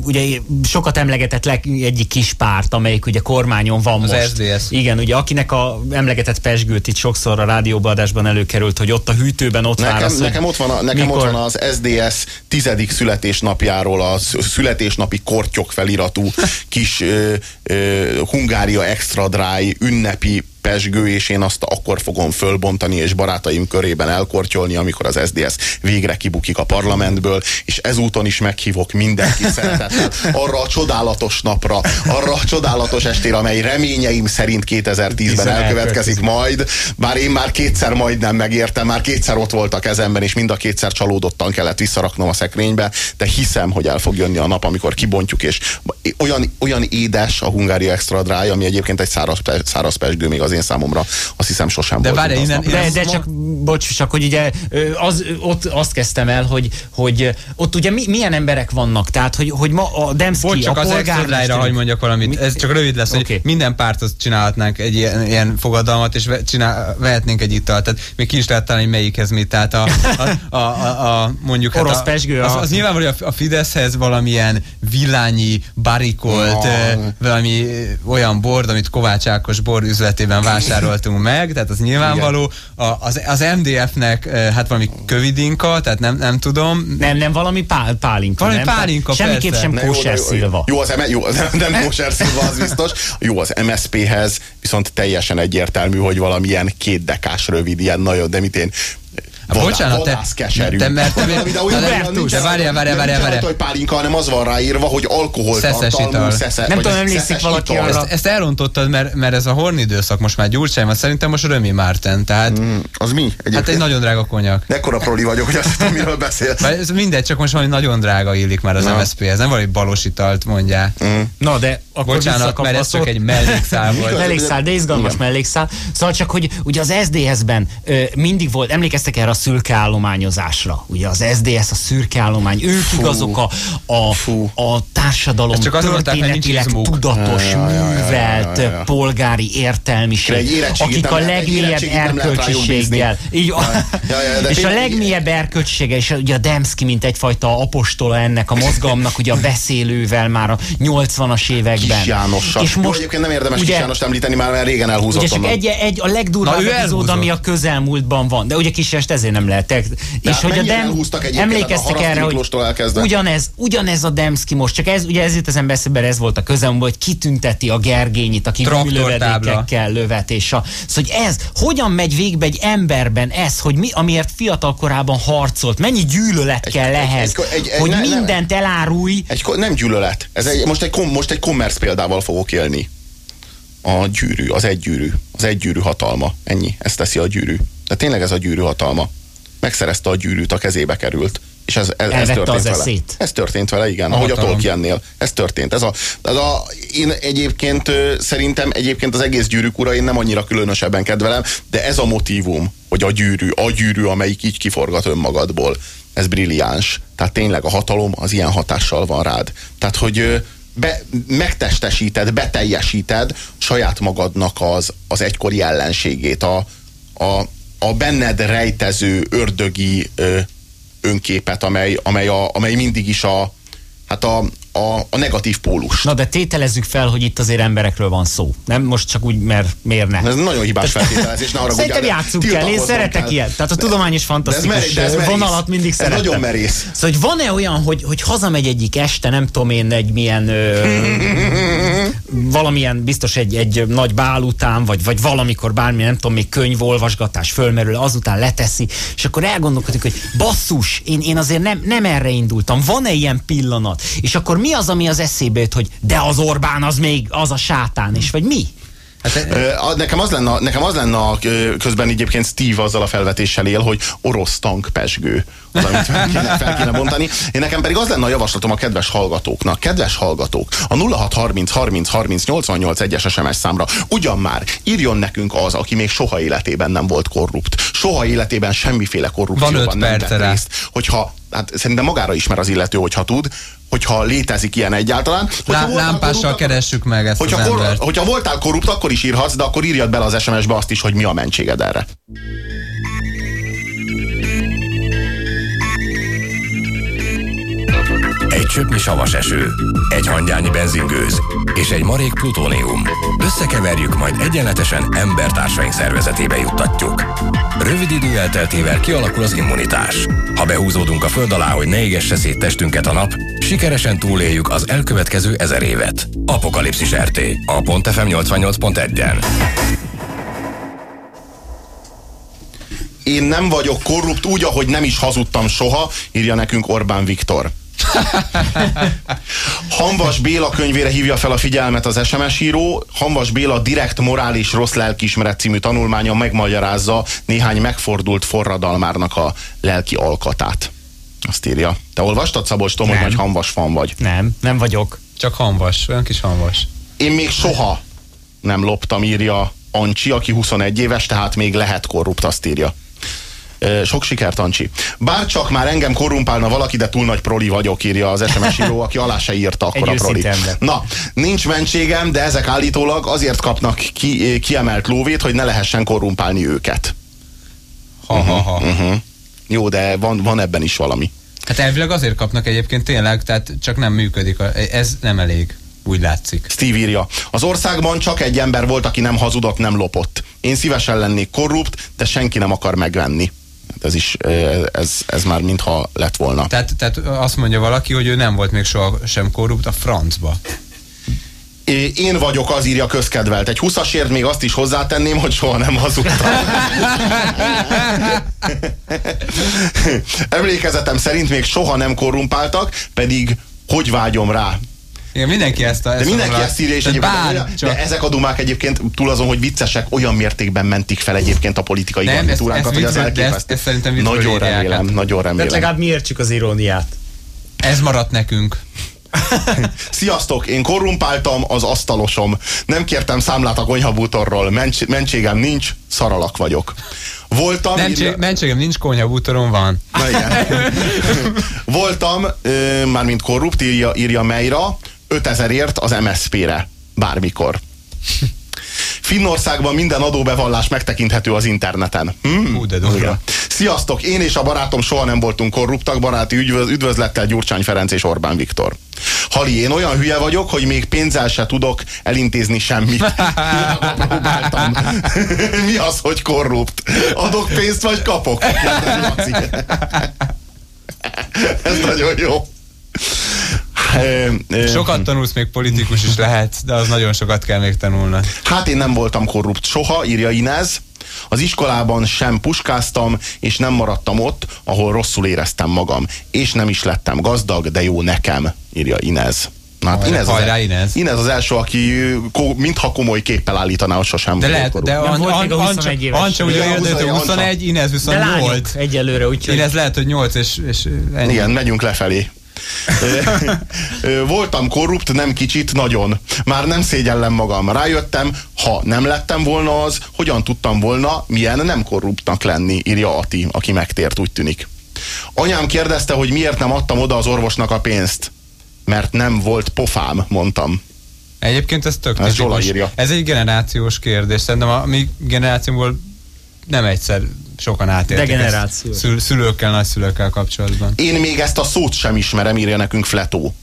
ugye sokat emlegetett leg, egyik kis párt, amelyik ugye kormányon van Az most. SDS. Igen, ugye akinek a emlegetett pesgőt itt sokszor a rádióbeadásban előkerült, hogy ott a hűtőben ott Nekem, hogy nekem, ott van, a, nekem mikor- ott van az SDS tizedik születésnapjáról a sz- születésnapi kortyok feliratú kis ö, ö, Hungária Extra Dry ünnepi pesgő, és én azt akkor fogom fölbontani, és barátaim körében elkortyolni, amikor az SDS végre kibukik a parlamentből, és ezúton is meghívok mindenki szeretettel arra a csodálatos napra, arra a csodálatos estére, amely reményeim szerint 2010-ben Bizony elkövetkezik majd, bár én már kétszer majdnem megértem, már kétszer ott volt a kezemben, és mind a kétszer csalódottan kellett visszaraknom a szekrénybe, de hiszem, hogy el fog jönni a nap, amikor kibontjuk, és olyan, olyan édes a Hungária Extra Dry, ami egyébként egy száraz, száraz pesgő még az én számomra, azt hiszem sosem De volt. várj, innen- De, de csak, bocs, csak hogy ugye az, ott azt kezdtem el, hogy, hogy ott ugye mi, milyen emberek vannak, tehát hogy, hogy ma a Demszki, Bocs, csak a az extra hogy mondjak valamit. Mi- Ez csak rövid lesz, Oké. hogy minden pártot csinálhatnánk egy ilyen, ilyen fogadalmat, és csinál, vehetnénk egy italt. Tehát még ki is lehet találni, hogy melyikhez mit. Tehát a, a, a, a, a mondjuk... Orosz hát a, pezsgő, az, a- az nyilvánvaló, hogy a, a Fideszhez valamilyen villányi, barikolt, Ja. valami olyan bord, amit Kovács Ákos bor üzletében vásároltunk meg, tehát az nyilvánvaló. A, az, az MDF-nek eh, hát valami kövidinka, tehát nem, nem tudom. Nem, nem, valami pál, pálinka. Valami nem? pálinka, Semmiképp sem kóser szilva. Jó, az, jó, az nem kóser szilva, az biztos. Jó, az MSP-hez viszont teljesen egyértelmű, hogy valamilyen kétdekás rövid, ilyen nagyon, de mit én Hát bocsánat, te- keserű. te- mert te- Valami, de olyan- de- olyan de nincsen- várjál, várjál, várjál, várjál. hogy pálinka, hanem az van ráírva, hogy alkohol Szeszes ital. Szesze, Nem tudom, emlékszik szeszes valaki arra? Ezt, ezt elrontottad, mert, mert ez a hornidőszak most már Gyurcsány van, szerintem most Römi Márten, tehát Mm, Az mi? hát egy Egyébként? nagyon drága konyak. Ekkora proli vagyok, hogy azt tudom, miről beszélsz. Vagy ez mindegy, csak most valami nagyon drága illik már az Na. MSZP-hez, nem valami balos italt mondják. Mm. Na, de akkor Bocsánat, mert a ez csak egy mellékszál volt. mellékszál, de izgalmas mellékszál. Szóval csak, hogy ugye az SDS-ben ö, mindig volt, emlékeztek erre a szürke állományozásra. Ugye az SDS a szürke állomány, ők Fú. igazok a, a, Fú. a társadalom Ezt csak történetileg tudatos, Ja, ja, ja, ja, művelt, ja, ja, ja. polgári értelmiség, akik a legmélyebb erkölcsiséggel. Így, Ja, ja, ja, és a legmélyebb erkölcsisége, és ugye a Demszki, mint egyfajta apostola ennek a mozgalomnak, ugye a beszélővel már a 80-as években. Kis Jánossal. És Jó, most egyébként nem érdemes ugye, Kis Jánost említeni, már mert régen elhúzott Ugye csak onnan. egy, egy a legdurvább epizód, ami a közelmúltban van. De ugye Kis Jánost ezért azért nem lehet. És hát hogy a Dem, emlékeztek a erre, hogy ugyanez, ugyanez a Demszki most, csak ez, ugye ez jut az ember eszébe, ez volt a közelmúltban, hogy kitünteti a Gergényit, aki műlövedékekkel lövet, és a, szóval, hogy ez, hogyan megy végbe egy emberben ez, hogy mi, amiért fiatal korában harcolt, mennyi gyűlölet Egy- kell ehhez, egy- egy- egy- hogy ne- mindent elárulj, Egy, nem gyűlölet. Ez egy, most, egy, kom- most egy commerce példával fogok élni. A gyűrű, az egy gyűrű. Az egy gyűrű hatalma. Ennyi. Ezt teszi a gyűrű. De tényleg ez a gyűrű hatalma. Megszerezte a gyűrűt, a kezébe került. És ez, ez, ez történt az vele. eszét. Ez történt vele, igen. A ahogy a hatalom. Tolkiennél. Ez történt. Ez a, ez a, én egyébként szerintem egyébként az egész gyűrűk ura én nem annyira különösebben kedvelem, de ez a motívum, hogy a gyűrű, a gyűrű, amelyik így kiforgat önmagadból, ez brilliáns. Tehát tényleg a hatalom az ilyen hatással van rád. Tehát, hogy be, megtestesíted, beteljesíted saját magadnak az, az egykori ellenségét, a, a, a benned rejtező ördögi ö, önképet, amely, amely, a, amely mindig is a, hát a, a, a negatív pólus. Na de tételezzük fel, hogy itt azért emberekről van szó. Nem most csak úgy, mert miért ne? Ez nagyon hibás feltételezés, ne arra Szerintem játszunk kell, én szeretek ilyet. Tehát a tudományos fantasztikus merész, de ez merész. vonalat mindig Ez szeretem. nagyon merész. Szóval, hogy van-e olyan, hogy, hogy hazamegy egyik este, nem tudom én, egy milyen ö, valamilyen, biztos egy, egy nagy bál után, vagy, vagy valamikor bármi, nem tudom, még könyvolvasgatás fölmerül, azután leteszi, és akkor elgondolkodik, hogy basszus, én, én azért nem, nem erre indultam, van-e ilyen pillanat? És akkor mi az, ami az eszébe jut, hogy de az Orbán az még az a sátán, és vagy mi? Hát, Nekem az lenne, nekem az lenne a- közben egyébként Steve azzal a felvetéssel él, hogy orosz tank pesgő, az, amit fel kéne, fel kéne bontani. Én nekem pedig az lenne a javaslatom a kedves hallgatóknak. Kedves hallgatók, a 0630 30 30 88 egyes SMS számra ugyan már írjon nekünk az, aki még soha életében nem volt korrupt. Soha életében semmiféle korrupcióban nem vett részt. Hogyha, hát szerintem magára ismer az illető, hogyha tud, hogyha létezik ilyen egyáltalán. Lá- lámpással korrupt, keressük meg ezt Hogyha, az kor, embert. hogyha voltál korrupt, akkor is írhatsz, de akkor írjad bele az SMS-be azt is, hogy mi a mentséged erre. Egy csöpnyi savas eső, egy hangyányi benzingőz és egy marék plutónium. Összekeverjük, majd egyenletesen embertársaink szervezetébe juttatjuk. Rövid idő elteltével kialakul az immunitás. Ha behúzódunk a föld alá, hogy ne égesse szét testünket a nap, sikeresen túléljük az elkövetkező ezer évet. Apokalipszis RT, a .fm 88.1-en. Én nem vagyok korrupt úgy, ahogy nem is hazudtam soha, írja nekünk Orbán Viktor. Hanvas Béla könyvére hívja fel a figyelmet az SMS író. Hanvas Béla direkt morális rossz lelkiismeret című tanulmánya megmagyarázza néhány megfordult forradalmárnak a lelki alkatát. Azt írja. Te olvastad, Szabolcs Tom, hogy hanvas fan vagy? Nem, nem vagyok. Csak hanvas, olyan kis hanvas. Én még soha nem loptam, írja Ancsi, aki 21 éves, tehát még lehet korrupt, azt írja. Sok sikert, Ancsi. Bár csak már engem korrumpálna valaki, de túl nagy proli vagyok, írja az SMS író, aki alá se írta akkor a proli. Na, nincs mentségem, de ezek állítólag azért kapnak ki, kiemelt lóvét, hogy ne lehessen korrumpálni őket. Ha-ha-ha. Uh-huh. Jó, de van, van ebben is valami. Hát elvileg azért kapnak egyébként tényleg, tehát csak nem működik. a- Ez nem elég, úgy látszik. Steve írja, az országban csak egy ember volt, aki nem hazudott, nem lopott. Én szívesen lennék korrupt, de senki nem akar megvenni. Hát ez is, ez, ez már mintha lett volna. Tehát, tehát azt mondja valaki, hogy ő nem volt még soha sem korrupt a francba. Én vagyok az írja közkedvelt. Egy 20-asért még azt is hozzátenném, hogy soha nem hazudtam. Emlékezetem szerint még soha nem korrumpáltak, pedig hogy vágyom rá. Igen, mindenki ezt a... De ezt mindenki a ezt írja, és egyébként bár, csak, de ezek a dumák egyébként túl azon, hogy viccesek, olyan mértékben mentik fel egyébként a politikai Nem, ezt- garnitúránkat, ezt hogy az de ezt- elképesztő. ezt szerintem viccből Nagyon remélem, hát. nagyon De remélem. legalább mi értsük az iróniát. ez maradt nekünk. Sziasztok, én korrumpáltam az asztalosom. Nem kértem számlát a konyhabútorról. Mencs- mentségem nincs, szaralak vagyok. Voltam... Mentség, írja- mentségem nincs, konyha bútoron van. Na igen. Voltam, ö, mármint korrupt, írja, írja Meira, 5000ért az MSZP-re. Bármikor. Finnországban minden adóbevallás megtekinthető az interneten. Hmm. Hú, de durva. Sziasztok, én és a barátom soha nem voltunk korruptak, baráti üdvöz, üdvözlettel Gyurcsány Ferenc és Orbán Viktor. Hali, én olyan hülye vagyok, hogy még pénzzel se tudok elintézni semmit. Próbáltam. Mi az, hogy korrupt? Adok pénzt, vagy kapok? Ez nagyon jó. Sokat tanulsz, még politikus is lehetsz, de az nagyon sokat kell még tanulnod. Hát én nem voltam korrupt soha, írja Inez. Az iskolában sem puskáztam, és nem maradtam ott, ahol rosszul éreztem magam. És nem is lettem gazdag, de jó nekem, írja Inez. Na, hát Hajrá, Inez, az, hajrá, Inez. Inez az első, aki ko, mintha komoly képpel állítaná, hogy sosem De volt lehet, de An- An- 21 éves. Ancsa ugye 21, hogy 21, Inez De viszont lányok 8. egyelőre, úgyhogy... Inez lehet, hogy 8 és, és ennyi. Igen, megyünk lefelé. Voltam korrupt, nem kicsit, nagyon. Már nem szégyellem magam. Rájöttem, ha nem lettem volna az, hogyan tudtam volna milyen nem korruptnak lenni, írja Ati, aki megtért, úgy tűnik. Anyám kérdezte, hogy miért nem adtam oda az orvosnak a pénzt. Mert nem volt pofám, mondtam. Egyébként ez tök Ez írja. Ez egy generációs kérdés. Szerintem a mi generációból nem egyszer sokan átéltek Degeneráció. ezt szül- szülőkkel, nagyszülőkkel kapcsolatban. Én még ezt a szót sem ismerem, írja nekünk Fletó.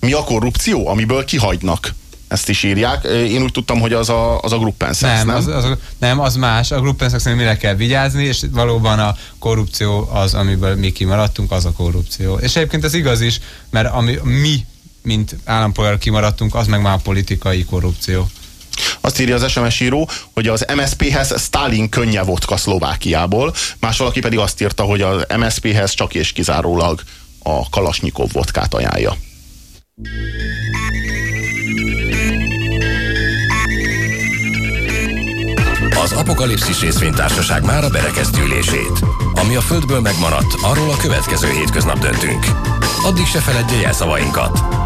Mi a korrupció, amiből kihagynak? Ezt is írják. Én úgy tudtam, hogy az a, az a gruppensex, Nem, nem? az, az, nem, az más. A gruppenszak szerint mire kell vigyázni, és valóban a korrupció az, amiből mi kimaradtunk, az a korrupció. És egyébként ez igaz is, mert ami, mi, mint állampolgárok kimaradtunk, az meg már a politikai korrupció. Azt írja az SMS író, hogy az MSZP-hez Stalin könnye vodka Szlovákiából, más valaki pedig azt írta, hogy az MSZP-hez csak és kizárólag a Kalasnyikov vodkát ajánlja. Az Apokalipszis részvénytársaság már a berekeztülését. Ami a Földből megmaradt, arról a következő hétköznap döntünk. Addig se feledje jelszavainkat.